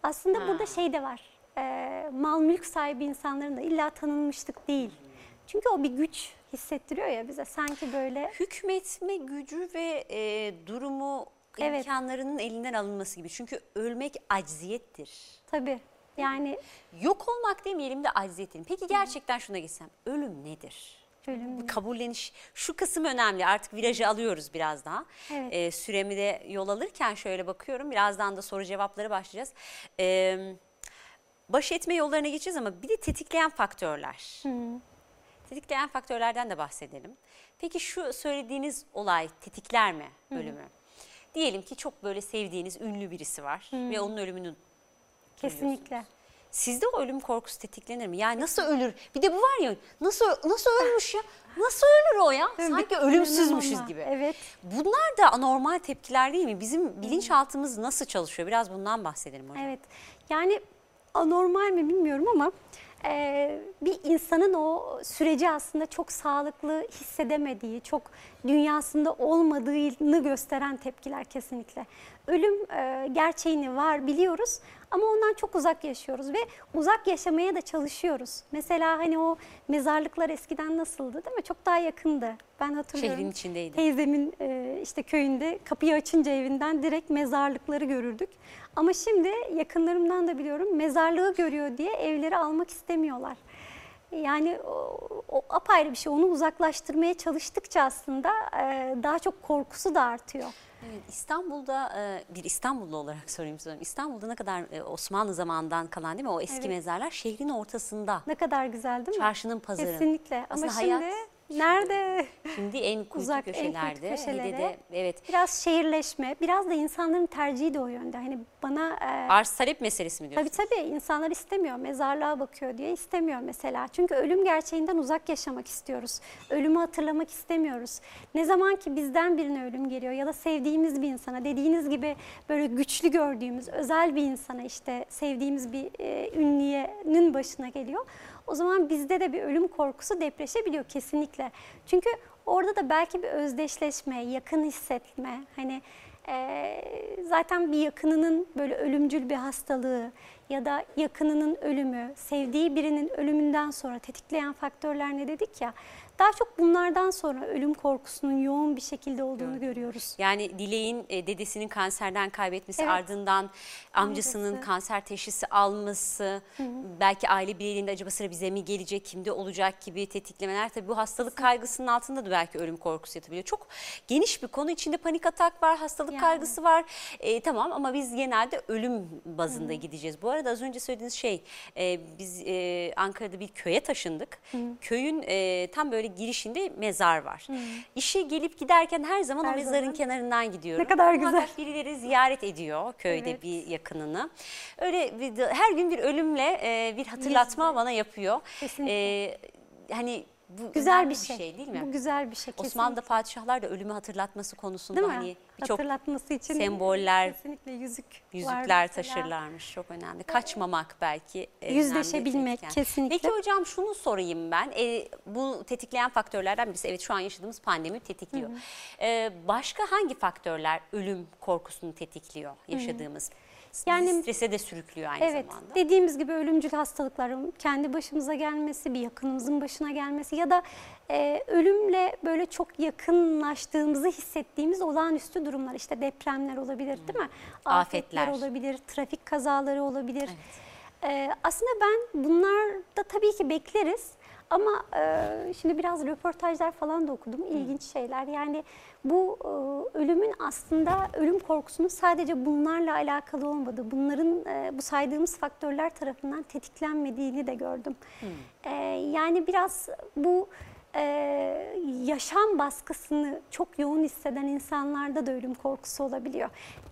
Speaker 2: Aslında burada şey de var. E, mal mülk sahibi insanların da illa tanınmışlık değil. Çünkü o bir güç hissettiriyor ya bize sanki böyle
Speaker 1: hükmetme gücü ve e, durumu
Speaker 2: Evet.
Speaker 1: imkanlarının elinden alınması gibi. Çünkü ölmek acziyettir.
Speaker 2: tabii yani
Speaker 1: Yok olmak demeyelim de acziyet diyelim. Peki gerçekten şuna geçsem. Ölüm nedir?
Speaker 2: ölüm
Speaker 1: kabulleniş şu kısım önemli artık virajı alıyoruz biraz daha.
Speaker 2: Evet.
Speaker 1: Ee, süremi de yol alırken şöyle bakıyorum birazdan da soru cevapları başlayacağız. Ee, baş etme yollarına geçeceğiz ama bir de tetikleyen faktörler. Tetikleyen faktörlerden de bahsedelim. Peki şu söylediğiniz olay tetikler mi ölümü? Diyelim ki çok böyle sevdiğiniz ünlü birisi var ve onun ölümünü
Speaker 2: Kesinlikle.
Speaker 1: Sizde o ölüm korkusu tetiklenir mi? Yani nasıl ölür? Bir de bu var ya nasıl nasıl ölmüş ya? Nasıl ölür o ya? Sanki ölümsüzmüşüz gibi.
Speaker 2: Evet.
Speaker 1: Bunlar da anormal tepkiler değil mi? Bizim bilinçaltımız nasıl çalışıyor? Biraz bundan bahsedelim hocam.
Speaker 2: Evet. Yani anormal mi bilmiyorum ama e, bir insanın o süreci aslında çok sağlıklı hissedemediği, çok dünyasında olmadığını gösteren tepkiler kesinlikle. Ölüm e, gerçeğini var biliyoruz ama ondan çok uzak yaşıyoruz ve uzak yaşamaya da çalışıyoruz. Mesela hani o mezarlıklar eskiden nasıldı değil mi? Çok daha yakındı. Ben hatırlıyorum.
Speaker 1: Şehrin içindeydi.
Speaker 2: Teyzemin e, işte köyünde kapıyı açınca evinden direkt mezarlıkları görürdük. Ama şimdi yakınlarımdan da biliyorum mezarlığı görüyor diye evleri almak istemiyorlar. Yani o, o apayrı bir şey. Onu uzaklaştırmaya çalıştıkça aslında e, daha çok korkusu da artıyor.
Speaker 1: Evet, İstanbul'da e, bir İstanbullu olarak sorayım size. İstanbul'da ne kadar e, Osmanlı zamanından kalan değil mi o eski
Speaker 2: Evet.
Speaker 1: mezarlar şehrin ortasında.
Speaker 2: Ne kadar güzel değil mi?
Speaker 1: Çarşının pazarın.
Speaker 2: Kesinlikle.
Speaker 1: Aslında
Speaker 2: Ama şimdi
Speaker 1: hayat
Speaker 2: nerede?
Speaker 1: Şimdi en kuytu
Speaker 2: Uzak, en kuytu
Speaker 1: köşelerde. bir de
Speaker 2: köşelere.
Speaker 1: de evet
Speaker 2: Biraz şehirleşme, biraz da insanların tercihi de o yönde. Hani bana e,
Speaker 1: arz talep meselesi mi diyorsunuz?
Speaker 2: Tabii tabii insanlar istemiyor. Mezarlığa bakıyor diye istemiyor mesela. Çünkü ölüm gerçeğinden uzak yaşamak istiyoruz. Ölümü hatırlamak istemiyoruz. Ne zaman ki bizden birine ölüm geliyor ya da sevdiğimiz bir insana dediğiniz gibi böyle güçlü gördüğümüz özel bir insana işte sevdiğimiz bir e, ünlüyenin başına geliyor. O zaman bizde de bir ölüm korkusu depreşebiliyor kesinlikle. Çünkü orada da belki bir özdeşleşme, yakın hissetme, hani ee, zaten bir yakınının böyle ölümcül bir hastalığı ya da yakınının ölümü, sevdiği birinin ölümünden sonra tetikleyen faktörler ne dedik ya, daha çok bunlardan sonra ölüm korkusunun yoğun bir şekilde olduğunu görüyoruz.
Speaker 1: Yani Dilek'in e, dedesinin kanserden kaybetmesi
Speaker 2: Evet.
Speaker 1: ardından amcasının
Speaker 2: Amcası.
Speaker 1: kanser teşhisi alması, belki aile bireyliğinde acaba sıra bize mi gelecek, kimde olacak gibi tetiklemeler. Tabii bu hastalık kaygısının altında da belki ölüm korkusu yatabiliyor. Çok geniş bir konu. içinde panik atak var, hastalık
Speaker 2: Yani.
Speaker 1: kaygısı var. E, tamam ama biz genelde ölüm bazında gideceğiz. Bu arada az önce söylediğiniz şey, e, biz e, Ankara'da bir köye taşındık. Köyün e, tam böyle girişinde mezar var. İşe gelip giderken her zaman
Speaker 2: Her
Speaker 1: o mezarın
Speaker 2: zaman.
Speaker 1: kenarından gidiyorum.
Speaker 2: Ne kadar
Speaker 1: Muhakkak
Speaker 2: güzel.
Speaker 1: birileri ziyaret ediyor köyde
Speaker 2: Evet.
Speaker 1: bir yakınını. Öyle bir, her gün bir ölümle e, bir hatırlatma
Speaker 2: Yüzde.
Speaker 1: bana yapıyor.
Speaker 2: Kesinlikle.
Speaker 1: E, hani bu
Speaker 2: Güzel bir şey.
Speaker 1: değil mi?
Speaker 2: Bu güzel bir şey
Speaker 1: Osmanlı'da
Speaker 2: kesinlikle.
Speaker 1: padişahlar da ölümü hatırlatması konusunda hani birçok
Speaker 2: Hatırlatması için
Speaker 1: semboller,
Speaker 2: kesinlikle yüzük
Speaker 1: yüzükler taşırlarmış. Çok önemli. Kaçmamak belki.
Speaker 2: Yüzleşebilmek, kesinlikle.
Speaker 1: Peki hocam şunu sorayım ben. E, bu tetikleyen faktörlerden birisi evet şu an yaşadığımız pandemi tetikliyor. E, başka hangi faktörler ölüm korkusunu tetikliyor yaşadığımız?
Speaker 2: Yani-
Speaker 1: Yani strese de sürüklüyor aynı
Speaker 2: Evet,
Speaker 1: zamanda.
Speaker 2: dediğimiz gibi ölümcül hastalıkların kendi başımıza gelmesi, bir yakınımızın başına gelmesi ya da e, ölümle böyle çok yakınlaştığımızı hissettiğimiz olağanüstü durumlar. işte depremler olabilir değil mi?
Speaker 1: Afetler.
Speaker 2: olabilir, trafik kazaları olabilir. E, aslında ben bunlar da tabii ki bekleriz. Ama e, şimdi biraz röportajlar falan da okudum. ilginç şeyler. Yani bu e, ölümün aslında ölüm korkusunun sadece bunlarla alakalı olmadığı, bunların e, bu saydığımız faktörler tarafından tetiklenmediğini de gördüm. E, yani biraz bu e, yaşam baskısını çok yoğun hisseden insanlarda da ölüm korkusu olabiliyor.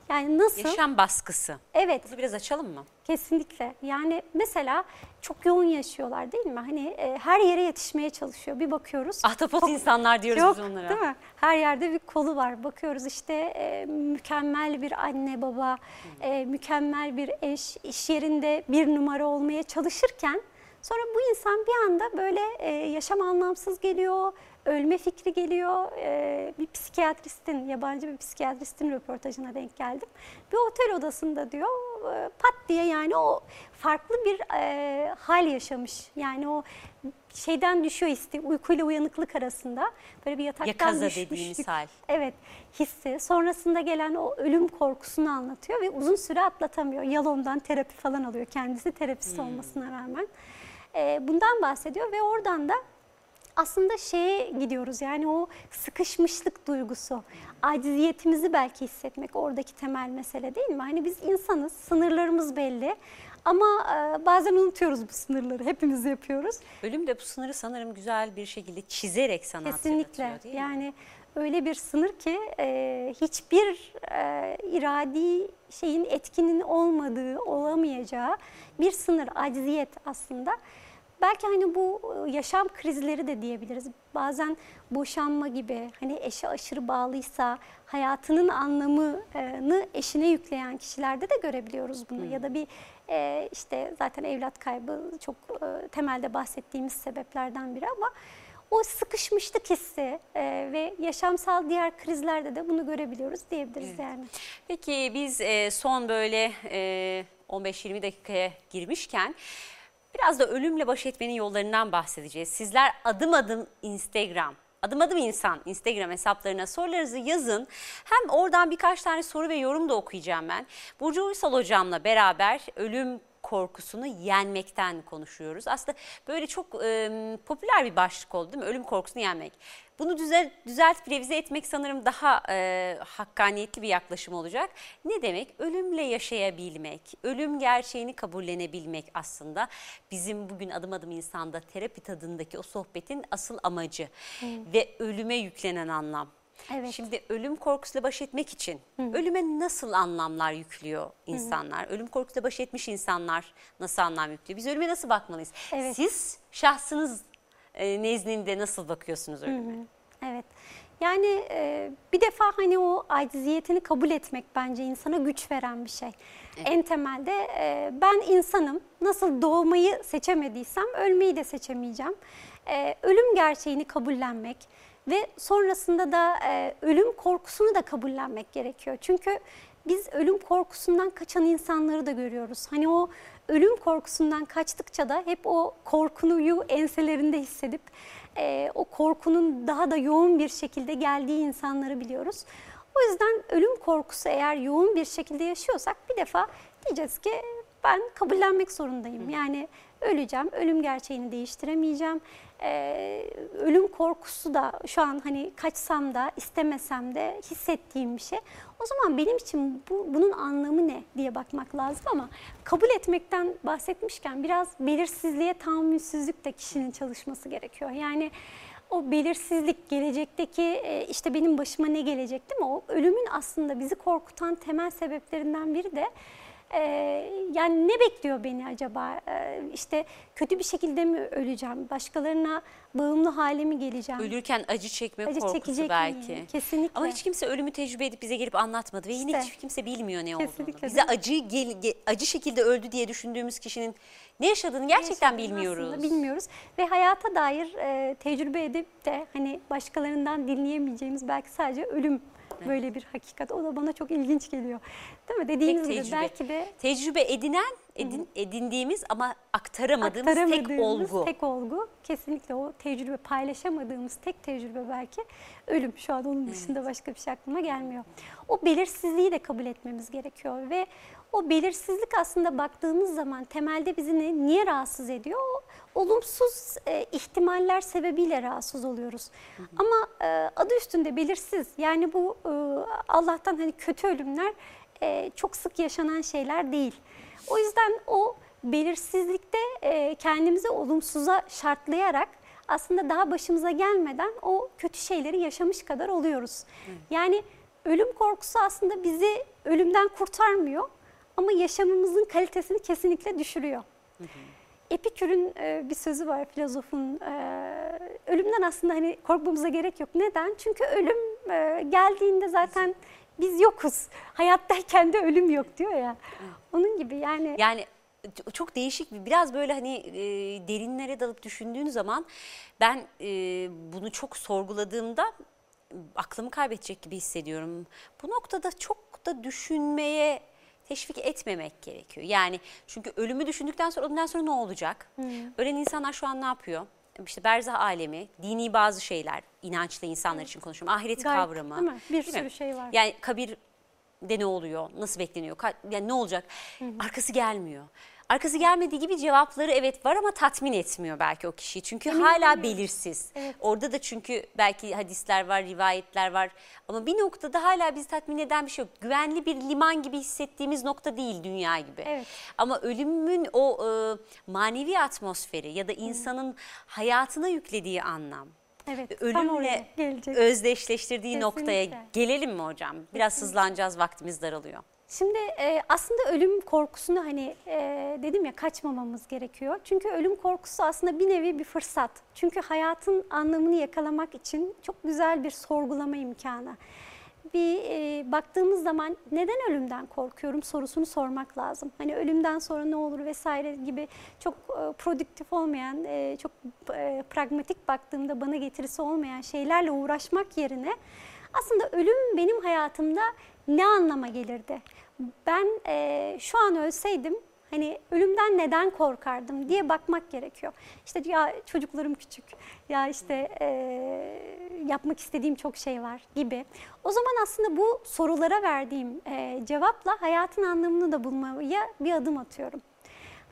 Speaker 2: Yani nasıl?
Speaker 1: Yaşam baskısı.
Speaker 2: Evet.
Speaker 1: Bunu biraz açalım mı?
Speaker 2: Kesinlikle. Yani mesela çok yoğun yaşıyorlar değil mi? Hani e, her yere yetişmeye çalışıyor. Bir bakıyoruz.
Speaker 1: Ahtapot insanlar diyoruz
Speaker 2: Yok
Speaker 1: biz onlara.
Speaker 2: değil mi? Her yerde bir kolu var. Bakıyoruz işte e, mükemmel bir anne baba, e, mükemmel bir eş, iş yerinde bir numara olmaya çalışırken sonra bu insan bir anda böyle e, yaşam anlamsız geliyor, ölme fikri geliyor. E, bir psikiyatristin, yabancı bir psikiyatristin röportajına denk geldim. Bir otel odasında diyor e, pat diye yani o farklı bir e, hal yaşamış. Yani o şeyden düşüyor isti, uykuyla uyanıklık arasında böyle bir yataktan
Speaker 1: Yakaza
Speaker 2: düşmüşlük.
Speaker 1: dediğimiz hal.
Speaker 2: Evet hissi. Sonrasında gelen o ölüm korkusunu anlatıyor ve uzun süre atlatamıyor. Yalom'dan terapi falan alıyor kendisi terapist olmasına rağmen. E, bundan bahsediyor ve oradan da aslında şeye gidiyoruz yani o sıkışmışlık duygusu, aciziyetimizi belki hissetmek oradaki temel mesele değil mi? Hani biz insanız, sınırlarımız belli Ama e, bazen unutuyoruz bu sınırları. Hepimiz yapıyoruz.
Speaker 1: Ölüm de bu sınırı sanırım güzel bir şekilde çizerek sana
Speaker 2: Kesinlikle.
Speaker 1: hatırlatıyor değil mi?
Speaker 2: Yani öyle bir sınır ki e, hiçbir e, iradi şeyin etkinin olmadığı, olamayacağı bir sınır, acziyet aslında. Belki hani bu e, yaşam krizleri de diyebiliriz. Bazen boşanma gibi hani eşe aşırı bağlıysa hayatının anlamını eşine yükleyen kişilerde de görebiliyoruz bunu. Ya da bir e, işte zaten evlat kaybı çok e, temelde bahsettiğimiz sebeplerden biri ama o sıkışmışlık hissi e, ve yaşamsal diğer krizlerde de bunu görebiliyoruz diyebiliriz yani.
Speaker 1: Peki biz e, son böyle e, 15-20 dakikaya girmişken biraz da ölümle baş etmenin yollarından bahsedeceğiz. Sizler adım adım Instagram, adım adım insan Instagram hesaplarına sorularınızı yazın. Hem oradan birkaç tane soru ve yorum da okuyacağım ben. Burcu Uysal hocamla beraber ölüm korkusunu yenmekten konuşuyoruz. Aslında böyle çok e, popüler bir başlık oldu değil mi? Ölüm korkusunu yenmek. Bunu düzel, düzeltip revize etmek sanırım daha e, hakkaniyetli bir yaklaşım olacak. Ne demek? Ölümle yaşayabilmek, ölüm gerçeğini kabullenebilmek aslında bizim bugün adım adım insanda terapi tadındaki o sohbetin asıl amacı ve ölüme yüklenen anlam.
Speaker 2: Evet.
Speaker 1: Şimdi ölüm korkusuyla baş etmek için ölüme nasıl anlamlar yüklüyor insanlar? Ölüm korkusuyla baş etmiş insanlar nasıl anlam yüklüyor? Biz ölüme nasıl bakmalıyız?
Speaker 2: Evet.
Speaker 1: Siz şahsınız e, nezdinde nasıl bakıyorsunuz ölüme?
Speaker 2: Evet. Yani e, bir defa hani o acziyetini kabul etmek bence insana güç veren bir şey. En temelde e, ben insanım. Nasıl doğmayı seçemediysem ölmeyi de seçemeyeceğim. E, ölüm gerçeğini kabullenmek ve sonrasında da e, ölüm korkusunu da kabullenmek gerekiyor. Çünkü biz ölüm korkusundan kaçan insanları da görüyoruz. Hani o ölüm korkusundan kaçtıkça da hep o korkunuyu enselerinde hissedip e, o korkunun daha da yoğun bir şekilde geldiği insanları biliyoruz. O yüzden ölüm korkusu eğer yoğun bir şekilde yaşıyorsak bir defa diyeceğiz ki ben kabullenmek zorundayım. Yani öleceğim, ölüm gerçeğini değiştiremeyeceğim. Ee, ölüm korkusu da şu an hani kaçsam da istemesem de hissettiğim bir şey. O zaman benim için bu, bunun anlamı ne diye bakmak lazım ama kabul etmekten bahsetmişken biraz belirsizliğe tahammülsüzlük de kişinin çalışması gerekiyor. Yani o belirsizlik gelecekteki e, işte benim başıma ne gelecek değil mi? O ölümün aslında bizi korkutan temel sebeplerinden biri de e, yani ne bekliyor beni acaba? E, işte kötü bir şekilde mi öleceğim? Başkalarına bağımlı hale mi geleceğim?
Speaker 1: Ölürken acı çekme
Speaker 2: Acı
Speaker 1: korkusu belki.
Speaker 2: miyim? Kesinlikle.
Speaker 1: Ama hiç kimse ölümü tecrübe edip bize gelip anlatmadı ve yine
Speaker 2: İşte.
Speaker 1: hiç kimse bilmiyor ne olduğunu.
Speaker 2: Kesinlikle
Speaker 1: Bize
Speaker 2: değil mi?
Speaker 1: acı gel, ge- acı şekilde öldü diye düşündüğümüz kişinin ne yaşadığını gerçekten
Speaker 2: yaşadığını
Speaker 1: bilmiyoruz.
Speaker 2: bilmiyoruz ve hayata dair e, tecrübe edip de hani başkalarından dinleyemeyeceğimiz belki sadece ölüm böyle bir hakikat. O da bana çok ilginç geliyor. Değil mi? Dediğiniz
Speaker 1: Tek
Speaker 2: gibi
Speaker 1: tecrübe.
Speaker 2: belki de
Speaker 1: Tecrübe edinen, edin, edindiğimiz ama aktaramadığımız, tek
Speaker 2: aktaramadığımız
Speaker 1: olgu.
Speaker 2: tek olgu kesinlikle o tecrübe paylaşamadığımız tek tecrübe belki ölüm. Şu an onun dışında başka bir şey aklıma gelmiyor. O belirsizliği de kabul etmemiz gerekiyor ve o belirsizlik aslında baktığımız zaman temelde bizi ne, niye rahatsız ediyor? O olumsuz e, ihtimaller sebebiyle rahatsız oluyoruz. Ama e, adı üstünde belirsiz. Yani bu e, Allah'tan hani kötü ölümler e, çok sık yaşanan şeyler değil. O yüzden o belirsizlikte e, kendimizi olumsuza şartlayarak aslında daha başımıza gelmeden o kötü şeyleri yaşamış kadar oluyoruz. Yani ölüm korkusu aslında bizi ölümden kurtarmıyor ama yaşamımızın kalitesini kesinlikle düşürüyor. Epikür'ün e, bir sözü var filozofun. e, ölümden aslında hani korkmamıza gerek yok. Neden? Çünkü ölüm e, geldiğinde zaten biz yokuz. Hayattayken de ölüm yok diyor ya. Onun gibi yani
Speaker 1: Yani çok değişik bir biraz böyle hani e, derinlere dalıp düşündüğün zaman ben e, bunu çok sorguladığımda aklımı kaybedecek gibi hissediyorum. Bu noktada çok da düşünmeye teşvik etmemek gerekiyor. Yani çünkü ölümü düşündükten sonra ölümden sonra ne olacak? Ölen insanlar şu an ne yapıyor? İşte berzah alemi, dini bazı şeyler, inançlı insanlar için konuşuyorum. Ahiret
Speaker 2: Gayb,
Speaker 1: kavramı.
Speaker 2: değil mi? Bir
Speaker 1: Değil
Speaker 2: sürü
Speaker 1: mi?
Speaker 2: şey var.
Speaker 1: Yani kabir de ne oluyor? Nasıl bekleniyor? Yani ne olacak? Arkası gelmiyor. Arkası gelmediği gibi cevapları evet var ama tatmin etmiyor belki o kişiyi. Çünkü
Speaker 2: Emin
Speaker 1: hala
Speaker 2: olamıyorum.
Speaker 1: belirsiz.
Speaker 2: Evet.
Speaker 1: Orada da çünkü belki hadisler var, rivayetler var ama bir noktada hala bizi tatmin eden bir şey yok. Güvenli bir liman gibi hissettiğimiz nokta değil dünya gibi.
Speaker 2: Evet.
Speaker 1: Ama ölümün o e, manevi atmosferi ya da insanın hayatına yüklediği anlam.
Speaker 2: Evet,
Speaker 1: Ölümle özdeşleştirdiği noktaya
Speaker 2: Kesinlikle.
Speaker 1: gelelim mi hocam? Biraz hızlanacağız vaktimiz daralıyor.
Speaker 2: Şimdi e, aslında ölüm korkusunu hani e, dedim ya kaçmamamız gerekiyor. Çünkü ölüm korkusu aslında bir nevi bir fırsat. Çünkü hayatın anlamını yakalamak için çok güzel bir sorgulama imkanı. Bir e, baktığımız zaman neden ölümden korkuyorum sorusunu sormak lazım. Hani ölümden sonra ne olur vesaire gibi çok e, produktif olmayan, e, çok e, pragmatik baktığımda bana getirisi olmayan şeylerle uğraşmak yerine aslında ölüm benim hayatımda ne anlama gelirdi? Ben e, şu an ölseydim hani ölümden neden korkardım diye bakmak gerekiyor. İşte ya çocuklarım küçük, ya işte e, yapmak istediğim çok şey var gibi. O zaman aslında bu sorulara verdiğim e, cevapla hayatın anlamını da bulmaya bir adım atıyorum.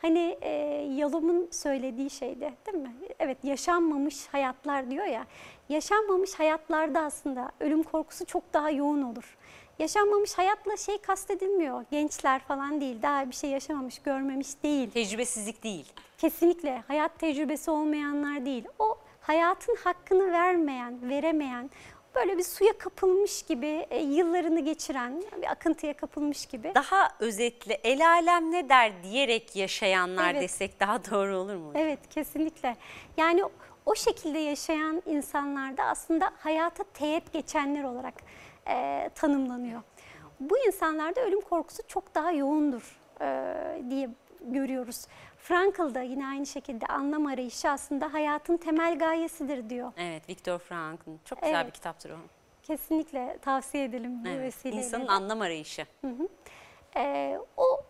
Speaker 2: Hani e, Yalom'un söylediği şeyde değil mi? Evet yaşanmamış hayatlar diyor ya. Yaşanmamış hayatlarda aslında ölüm korkusu çok daha yoğun olur. Yaşanmamış hayatla şey kastedilmiyor. Gençler falan değil. Daha bir şey yaşamamış, görmemiş değil.
Speaker 1: Tecrübesizlik değil.
Speaker 2: Kesinlikle hayat tecrübesi olmayanlar değil. O hayatın hakkını vermeyen, veremeyen, böyle bir suya kapılmış gibi e, yıllarını geçiren, bir akıntıya kapılmış gibi.
Speaker 1: Daha özetle el alem ne der diyerek yaşayanlar
Speaker 2: Evet.
Speaker 1: desek daha doğru olur mu?
Speaker 2: Evet kesinlikle. Yani o şekilde yaşayan insanlarda aslında hayata teğet geçenler olarak e, tanımlanıyor. Bu insanlarda ölüm korkusu çok daha yoğundur e, diye görüyoruz. Frankl da yine aynı şekilde anlam arayışı aslında hayatın temel gayesidir diyor.
Speaker 1: Evet, Viktor Frankl'ın çok güzel
Speaker 2: Evet.
Speaker 1: bir kitaptır o.
Speaker 2: Kesinlikle tavsiye edelim bu
Speaker 1: Evet,
Speaker 2: vesileyle.
Speaker 1: insanın anlam arayışı.
Speaker 2: Ee, o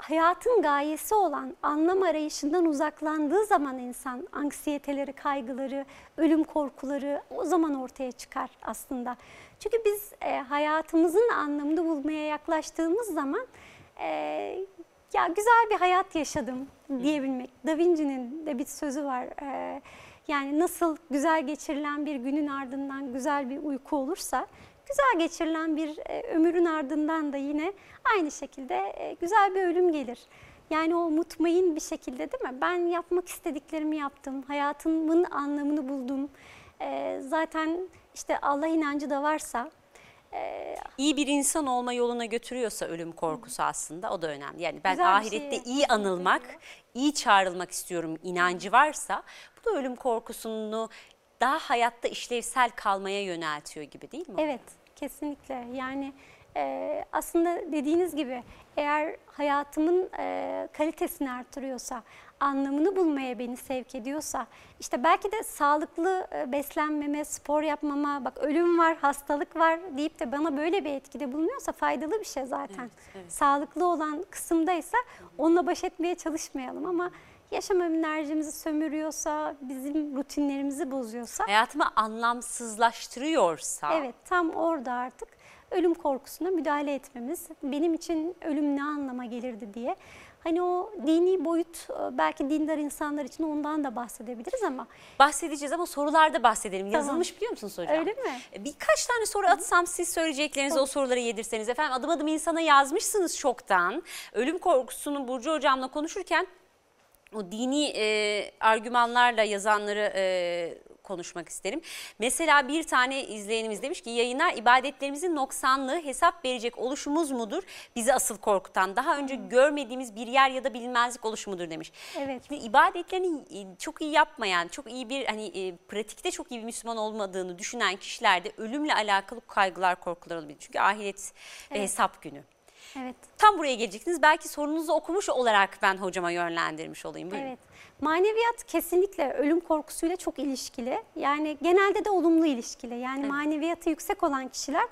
Speaker 2: hayatın gayesi olan anlam arayışından uzaklandığı zaman insan anksiyeteleri, kaygıları, ölüm korkuları o zaman ortaya çıkar aslında. Çünkü biz e, hayatımızın anlamını bulmaya yaklaştığımız zaman e, ya güzel bir hayat yaşadım diyebilmek. Da Vinci'nin de bir sözü var. E, yani nasıl güzel geçirilen bir günün ardından güzel bir uyku olursa güzel geçirilen bir e, ömrün ardından da yine aynı şekilde e, güzel bir ölüm gelir. Yani o mutmain bir şekilde değil mi? Ben yapmak istediklerimi yaptım, hayatımın anlamını buldum. E, zaten işte Allah inancı da varsa
Speaker 1: İyi bir insan olma yoluna götürüyorsa ölüm korkusu aslında o da önemli. Yani ben
Speaker 2: Güzel bir
Speaker 1: ahirette
Speaker 2: şeye
Speaker 1: iyi anılmak, iyi çağrılmak istiyorum inancı varsa bu da ölüm korkusunu daha hayatta işlevsel kalmaya yöneltiyor gibi değil mi?
Speaker 2: Evet, kesinlikle. Yani e, aslında dediğiniz gibi eğer hayatımın e, kalitesini artırıyorsa, anlamını bulmaya beni sevk ediyorsa, işte belki de sağlıklı e, beslenmeme, spor yapmama, bak ölüm var, hastalık var deyip de bana böyle bir etkide bulunuyorsa faydalı bir şey zaten.
Speaker 1: Evet, evet.
Speaker 2: Sağlıklı olan kısımdaysa onunla baş etmeye çalışmayalım ama yaşam enerjimizi sömürüyorsa, bizim rutinlerimizi bozuyorsa
Speaker 1: Hayatımı anlamsızlaştırıyorsa
Speaker 2: Evet tam orada artık ölüm korkusuna müdahale etmemiz benim için ölüm ne anlama gelirdi diye. Hani o dini boyut e, belki dindar insanlar için ondan da bahsedebiliriz ama
Speaker 1: bahsedeceğiz ama sorularda bahsedelim. Yazılmış biliyor musunuz hocam?
Speaker 2: Öyle mi?
Speaker 1: E, Birkaç tane soru atsam siz söyleyeceklerinizi o soruları yedirseniz. Efendim adım adım insana yazmışsınız çoktan. Ölüm korkusunu Burcu hocamla konuşurken o dini e, argümanlarla yazanları e, konuşmak isterim. Mesela bir tane izleyenimiz demiş ki yayınlar ibadetlerimizin noksanlığı hesap verecek oluşumuz mudur? Bizi asıl korkutan daha önce görmediğimiz bir yer ya da bilinmezlik oluşu mudur demiş.
Speaker 2: Evet.
Speaker 1: Şimdi ibadetlerini e, çok iyi yapmayan, çok iyi bir hani e, pratikte çok iyi bir Müslüman olmadığını düşünen kişilerde ölümle alakalı kaygılar, korkular olabilir. Çünkü ahiret ve
Speaker 2: Evet.
Speaker 1: hesap günü.
Speaker 2: Evet
Speaker 1: Tam buraya gelecektiniz. Belki sorunuzu okumuş olarak ben hocama yönlendirmiş olayım. Buyurun.
Speaker 2: evet. Maneviyat kesinlikle ölüm korkusuyla çok ilişkili. Yani genelde de olumlu ilişkili. Yani maneviyatı yüksek olan kişiler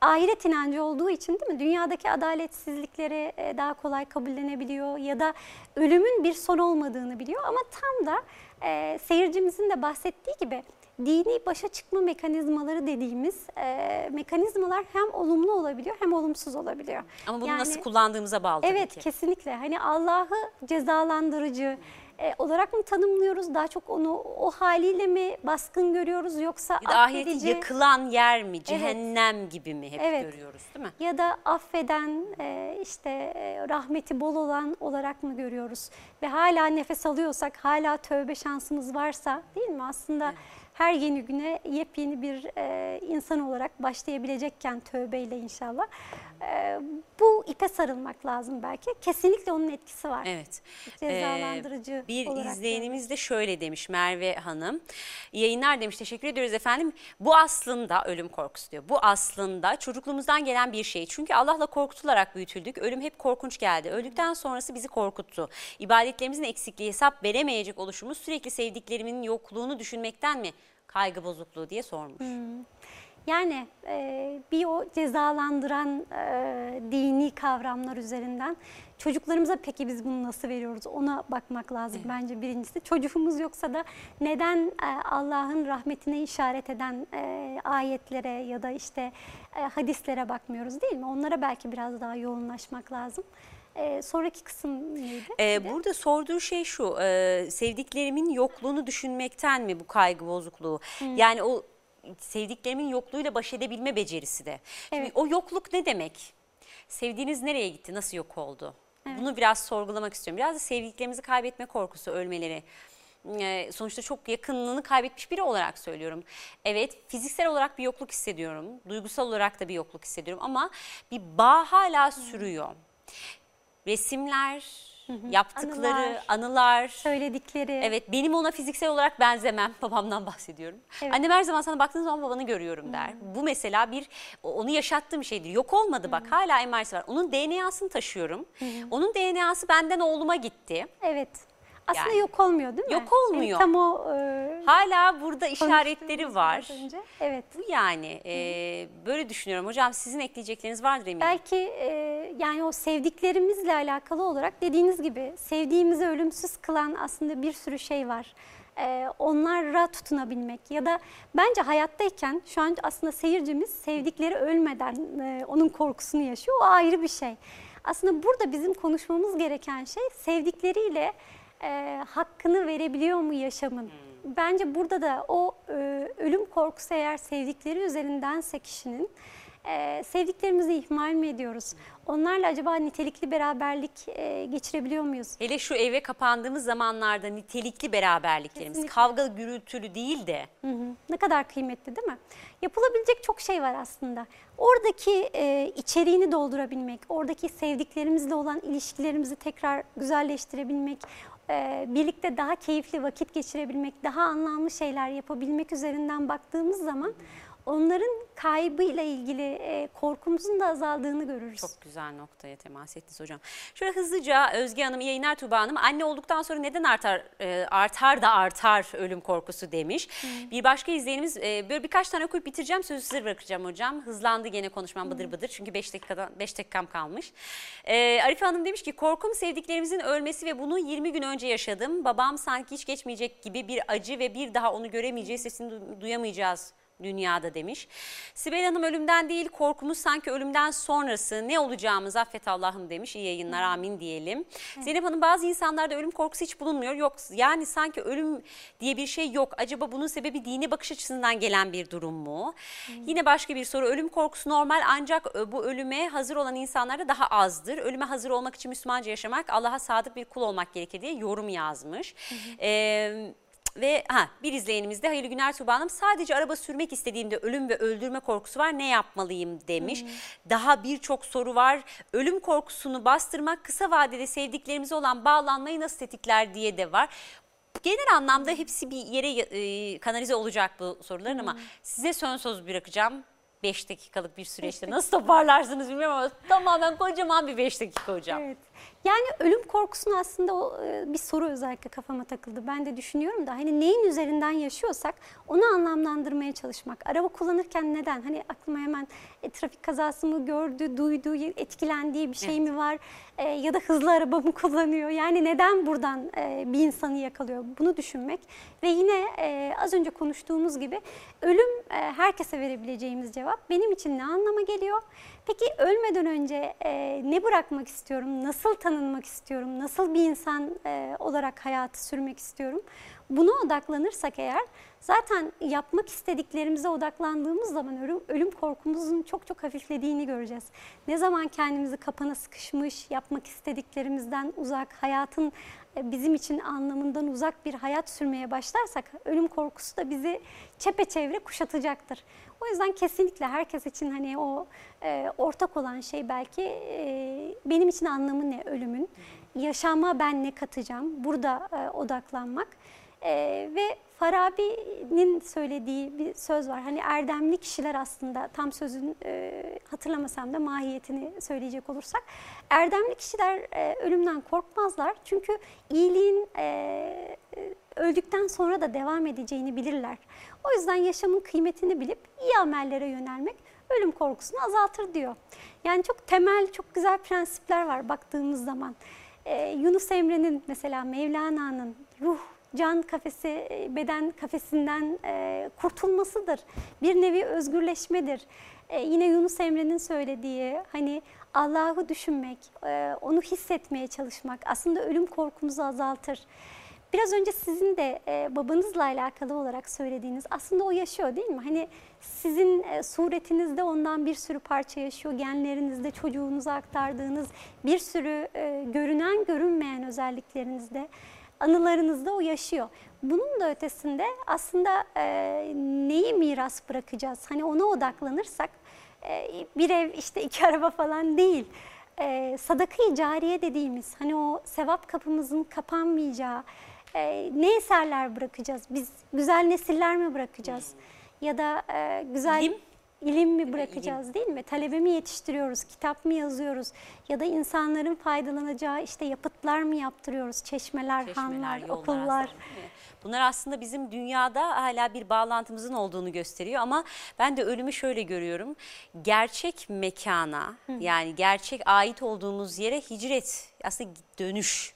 Speaker 2: ahiret inancı olduğu için değil mi? Dünyadaki adaletsizlikleri e, daha kolay kabullenebiliyor ya da ölümün bir son olmadığını biliyor ama tam da e, seyircimizin de bahsettiği gibi dini başa çıkma mekanizmaları dediğimiz e, mekanizmalar hem olumlu olabiliyor hem olumsuz olabiliyor.
Speaker 1: Ama bunu
Speaker 2: Yani-
Speaker 1: nasıl kullandığımıza bağlı tabii
Speaker 2: Evet
Speaker 1: ki.
Speaker 2: kesinlikle. Hani Allah'ı cezalandırıcı e, olarak mı tanımlıyoruz? Daha çok onu o haliyle mi baskın görüyoruz yoksa
Speaker 1: Ya ahireti
Speaker 2: affedici
Speaker 1: yakılan yer mi, cehennem gibi mi hep
Speaker 2: Evet.
Speaker 1: görüyoruz değil mi?
Speaker 2: ya da affeden e, işte e, rahmeti bol olan olarak mı görüyoruz? Ve hala nefes alıyorsak, hala tövbe şansımız varsa değil mi? Aslında her yeni güne yepyeni bir e, insan olarak başlayabilecekken tövbeyle inşallah. E, bu ipe sarılmak lazım belki. Kesinlikle onun etkisi var.
Speaker 1: Evet.
Speaker 2: Cezalandırıcı
Speaker 1: Ee, bir
Speaker 2: olarak
Speaker 1: izleyenimiz de şöyle demiş Merve Hanım. Yayınlar demiş. Teşekkür ediyoruz efendim. Bu aslında ölüm korkusu diyor. Bu aslında çocukluğumuzdan gelen bir şey. Çünkü Allah'la korkutularak büyütüldük. Ölüm hep korkunç geldi. Öldükten sonrası bizi korkuttu. İbadetlerimizin eksikliği hesap veremeyecek oluşumuz sürekli sevdiklerimin yokluğunu düşünmekten mi kaygı bozukluğu diye sormuş.
Speaker 2: Yani e, bir o cezalandıran e, dini kavramlar üzerinden çocuklarımıza peki biz bunu nasıl veriyoruz ona bakmak lazım bence birincisi. Çocuğumuz yoksa da neden e, Allah'ın rahmetine işaret eden e, ayetlere ya da işte e, hadislere bakmıyoruz değil mi? Onlara belki biraz daha yoğunlaşmak lazım. E, sonraki kısım neydi?
Speaker 1: Ee, burada sorduğu şey şu, e, sevdiklerimin yokluğunu düşünmekten mi bu kaygı bozukluğu? Yani o sevdiklerimin yokluğuyla baş edebilme becerisi de. Şimdi
Speaker 2: Evet.
Speaker 1: o yokluk ne demek? Sevdiğiniz nereye gitti, nasıl yok oldu? Bunu biraz sorgulamak istiyorum. Biraz da sevdiklerimizi kaybetme korkusu, ölmeleri. Ee, sonuçta çok yakınlığını kaybetmiş biri olarak söylüyorum. Evet fiziksel olarak bir yokluk hissediyorum. Duygusal olarak da bir yokluk hissediyorum ama bir bağ hala sürüyor. Resimler, yaptıkları,
Speaker 2: Anılar.
Speaker 1: anılar.
Speaker 2: Söyledikleri.
Speaker 1: Evet benim ona fiziksel olarak benzemem. Babamdan bahsediyorum.
Speaker 2: Evet.
Speaker 1: Annem her zaman sana baktığın zaman babanı görüyorum der. Bu mesela bir onu yaşattığım şeydir. Yok olmadı bak hala emaresi var. Onun DNA'sını taşıyorum. Onun DNA'sı benden oğluma gitti.
Speaker 2: Evet. Aslında
Speaker 1: Yani.
Speaker 2: yok olmuyor değil mi?
Speaker 1: Yok olmuyor.
Speaker 2: Yani tam o e,
Speaker 1: Hala burada işaretleri var.
Speaker 2: önce. Evet.
Speaker 1: Bu yani e, böyle düşünüyorum. Hocam sizin ekleyecekleriniz vardır eminim.
Speaker 2: Belki e, yani o sevdiklerimizle alakalı olarak dediğiniz gibi sevdiğimizi ölümsüz kılan aslında bir sürü şey var. E, onlara tutunabilmek ya da bence hayattayken şu an aslında seyircimiz sevdikleri ölmeden e, onun korkusunu yaşıyor. O ayrı bir şey. Aslında burada bizim konuşmamız gereken şey sevdikleriyle e, hakkını verebiliyor mu yaşamın? Bence burada da o e, ölüm korkusu eğer sevdikleri üzerindense kişinin e, sevdiklerimizi ihmal mi ediyoruz? Onlarla acaba nitelikli beraberlik e, geçirebiliyor muyuz?
Speaker 1: Hele şu eve kapandığımız zamanlarda nitelikli beraberliklerimiz,
Speaker 2: Kesinlikle.
Speaker 1: kavga gürültülü değil de
Speaker 2: Hı hı. Ne kadar kıymetli değil mi? Yapılabilecek çok şey var aslında. Oradaki e, içeriğini doldurabilmek, oradaki sevdiklerimizle olan ilişkilerimizi tekrar güzelleştirebilmek, e, birlikte daha keyifli vakit geçirebilmek, daha anlamlı şeyler yapabilmek üzerinden baktığımız zaman onların kaybıyla ilgili e, korkumuzun da azaldığını görürüz.
Speaker 1: Çok güzel noktaya temas ettiniz hocam. Şöyle hızlıca Özge Hanım, yayınlar Tuğba Hanım. Anne olduktan sonra neden artar e, artar da artar ölüm korkusu demiş. Bir başka izleyenimiz e, böyle birkaç tane okuyup bitireceğim. Sözü size bırakacağım hocam. Hızlandı gene konuşmam bıdır bıdır. Çünkü 5 dakikadan 5 dakikam kalmış. E, Arife Hanım demiş ki korkum sevdiklerimizin ölmesi ve bunu 20 gün önce yaşadım. Babam sanki hiç geçmeyecek gibi bir acı ve bir daha onu göremeyeceğiz, sesini du- duyamayacağız dünyada demiş. Sibel Hanım ölümden değil korkumuz sanki ölümden sonrası ne olacağımız affet Allah'ım demiş. İyi yayınlar amin diyelim. Zeynep Hanım bazı insanlarda ölüm korkusu hiç bulunmuyor. Yok yani sanki ölüm diye bir şey yok. Acaba bunun sebebi dini bakış açısından gelen bir durum mu? Yine başka bir soru. Ölüm korkusu normal ancak e, bu ölüme hazır olan insanlarda daha azdır. Ölüme hazır olmak için Müslümanca yaşamak, Allah'a sadık bir kul olmak gerekir diye yorum yazmış. Ee, ve ha, bir izleyenimiz de hayırlı günler Tuğba Hanım. Sadece araba sürmek istediğimde ölüm ve öldürme korkusu var ne yapmalıyım demiş. Daha birçok soru var. Ölüm korkusunu bastırmak kısa vadede sevdiklerimize olan bağlanmayı nasıl tetikler diye de var. Genel anlamda hepsi bir yere e, kanalize olacak bu soruların ama size son söz bırakacağım. 5 dakikalık bir süreçte nasıl toparlarsınız bilmiyorum ama tamamen kocaman bir 5 dakika hocam.
Speaker 2: Evet. Yani ölüm korkusunu aslında o e, bir soru özellikle kafama takıldı. Ben de düşünüyorum da hani neyin üzerinden yaşıyorsak onu anlamlandırmaya çalışmak. Araba kullanırken neden? Hani aklıma hemen e, trafik kazası mı gördü, duydu, etkilendiği bir şey mi var? E, ya da hızlı araba mı kullanıyor? Yani neden buradan e, bir insanı yakalıyor? Bunu düşünmek ve yine e, az önce konuştuğumuz gibi ölüm e, herkese verebileceğimiz cevap. Benim için ne anlama geliyor? Peki ölmeden önce e, ne bırakmak istiyorum? Nasıl tanınmak istiyorum? Nasıl bir insan e, olarak hayatı sürmek istiyorum? Buna odaklanırsak eğer zaten yapmak istediklerimize odaklandığımız zaman ölüm, ölüm korkumuzun çok çok hafiflediğini göreceğiz. Ne zaman kendimizi kapana sıkışmış, yapmak istediklerimizden uzak, hayatın bizim için anlamından uzak bir hayat sürmeye başlarsak ölüm korkusu da bizi çepeçevre kuşatacaktır. O yüzden kesinlikle herkes için hani o e, ortak olan şey belki e, benim için anlamı ne ölümün, yaşama ben ne katacağım, burada e, odaklanmak. E, ve Farabi'nin söylediği bir söz var. Hani erdemli kişiler aslında tam sözün e, hatırlamasam da mahiyetini söyleyecek olursak. Erdemli kişiler e, ölümden korkmazlar. Çünkü iyiliğin e, öldükten sonra da devam edeceğini bilirler. O yüzden yaşamın kıymetini bilip iyi amellere yönelmek ölüm korkusunu azaltır diyor. Yani çok temel, çok güzel prensipler var baktığımız zaman. Ee, Yunus Emre'nin mesela Mevlana'nın ruh can kafesi, beden kafesinden e, kurtulmasıdır. Bir nevi özgürleşmedir. E, yine Yunus Emre'nin söylediği hani Allah'ı düşünmek, e, onu hissetmeye çalışmak aslında ölüm korkumuzu azaltır. Biraz önce sizin de e, babanızla alakalı olarak söylediğiniz aslında o yaşıyor değil mi? Hani sizin e, suretinizde ondan bir sürü parça yaşıyor, genlerinizde çocuğunuza aktardığınız bir sürü e, görünen görünmeyen özelliklerinizde, anılarınızda o yaşıyor. Bunun da ötesinde aslında e, neyi miras bırakacağız? Hani ona odaklanırsak e, bir ev işte iki araba falan değil. E, sadaka-i cariye dediğimiz hani o sevap kapımızın kapanmayacağı, e, ne eserler bırakacağız? Biz güzel nesiller mi bırakacağız? Ya da e, güzel
Speaker 1: İlim?
Speaker 2: İlim mi bırakacağız değil mi? Talebe mi yetiştiriyoruz? Kitap mı yazıyoruz? Ya da insanların faydalanacağı işte yapıtlar mı yaptırıyoruz? Çeşmeler,
Speaker 1: Çeşmeler,
Speaker 2: hanlar,
Speaker 1: yollar,
Speaker 2: okullar.
Speaker 1: Bunlar aslında bizim dünyada hala bir bağlantımızın olduğunu gösteriyor ama ben de ölümü şöyle görüyorum. Gerçek mekana yani gerçek ait olduğumuz yere hicret aslında dönüş.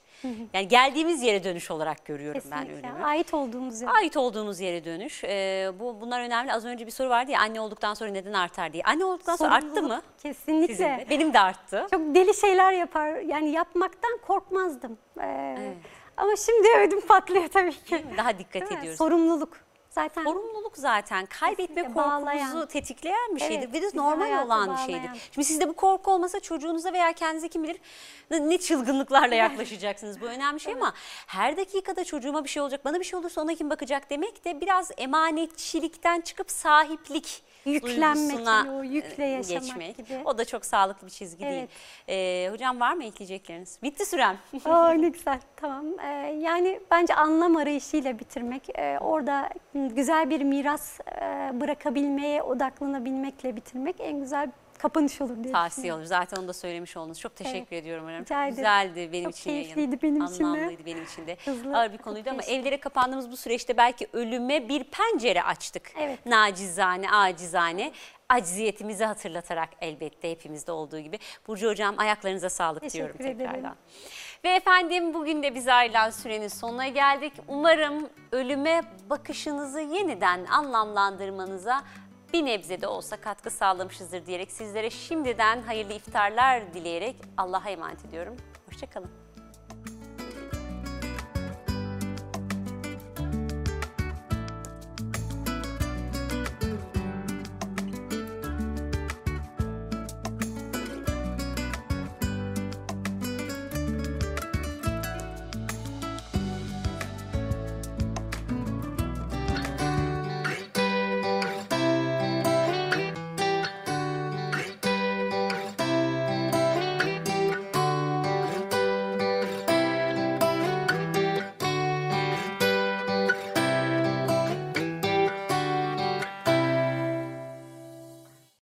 Speaker 1: Yani geldiğimiz yere dönüş olarak görüyorum ben
Speaker 2: Kesinlikle.
Speaker 1: ölümü.
Speaker 2: Ait olduğumuz yer.
Speaker 1: Ait olduğumuz yere dönüş. Ee, bu bunlar önemli. Az önce bir soru vardı ya anne olduktan sonra neden artar diye. Anne olduktan sonra arttı mı?
Speaker 2: Kesinlikle.
Speaker 1: Benim de arttı.
Speaker 2: Çok deli şeyler yapar. Yani yapmaktan korkmazdım. Ee,
Speaker 1: Evet.
Speaker 2: Ama şimdi ödüm patlıyor tabii ki.
Speaker 1: Daha dikkat ediyoruz.
Speaker 2: Sorumluluk. Zaten
Speaker 1: Sorumluluk zaten kaybetme
Speaker 2: bağlayan.
Speaker 1: tetikleyen bir şeydir.
Speaker 2: Evet,
Speaker 1: ve de normal olan bir
Speaker 2: bağlayan.
Speaker 1: şeydir. Şimdi sizde bu korku olmasa çocuğunuza veya kendinize kim bilir ne ne çılgınlıklarla yaklaşacaksınız. Bu önemli şey ama her dakikada çocuğuma bir şey olacak, bana bir şey olursa ona kim bakacak demek de biraz emanetçilikten çıkıp sahiplik
Speaker 2: Yüklenmek,
Speaker 1: duygusuna
Speaker 2: o yükle
Speaker 1: e,
Speaker 2: yaşamak
Speaker 1: geçmek.
Speaker 2: gibi.
Speaker 1: O da çok sağlıklı bir çizgi değil.
Speaker 2: Evet.
Speaker 1: Ee, hocam var mı ekleyecekleriniz? Bitti sürem.
Speaker 2: Aa, ne güzel tamam. Ee, yani bence anlam arayışıyla bitirmek, e, orada güzel bir miras e, bırakabilmeye odaklanabilmekle bitirmek en güzel kapanış olur diye
Speaker 1: Tavsiye olur. Zaten onu da söylemiş oldunuz. Çok teşekkür ediyorum.
Speaker 2: Rica
Speaker 1: Çok
Speaker 2: ederim.
Speaker 1: güzeldi benim
Speaker 2: Çok
Speaker 1: için yayın.
Speaker 2: keyifliydi benim için de.
Speaker 1: Anlamlıydı benim için de.
Speaker 2: Hızlı,
Speaker 1: Ağır bir
Speaker 2: çok
Speaker 1: konuydu ama
Speaker 2: keyifli.
Speaker 1: evlere kapandığımız bu süreçte belki ölüme bir pencere açtık.
Speaker 2: Evet.
Speaker 1: Nacizane, acizane. Acziyetimizi hatırlatarak elbette hepimizde olduğu gibi. Burcu Hocam ayaklarınıza sağlık
Speaker 2: Teşekkür
Speaker 1: diyorum
Speaker 2: ederim.
Speaker 1: tekrardan. Ve efendim bugün de bize ayrılan sürenin sonuna geldik. Umarım ölüme bakışınızı yeniden anlamlandırmanıza bir nebze de olsa katkı sağlamışızdır diyerek sizlere şimdiden hayırlı iftarlar dileyerek Allah'a emanet ediyorum. Hoşçakalın.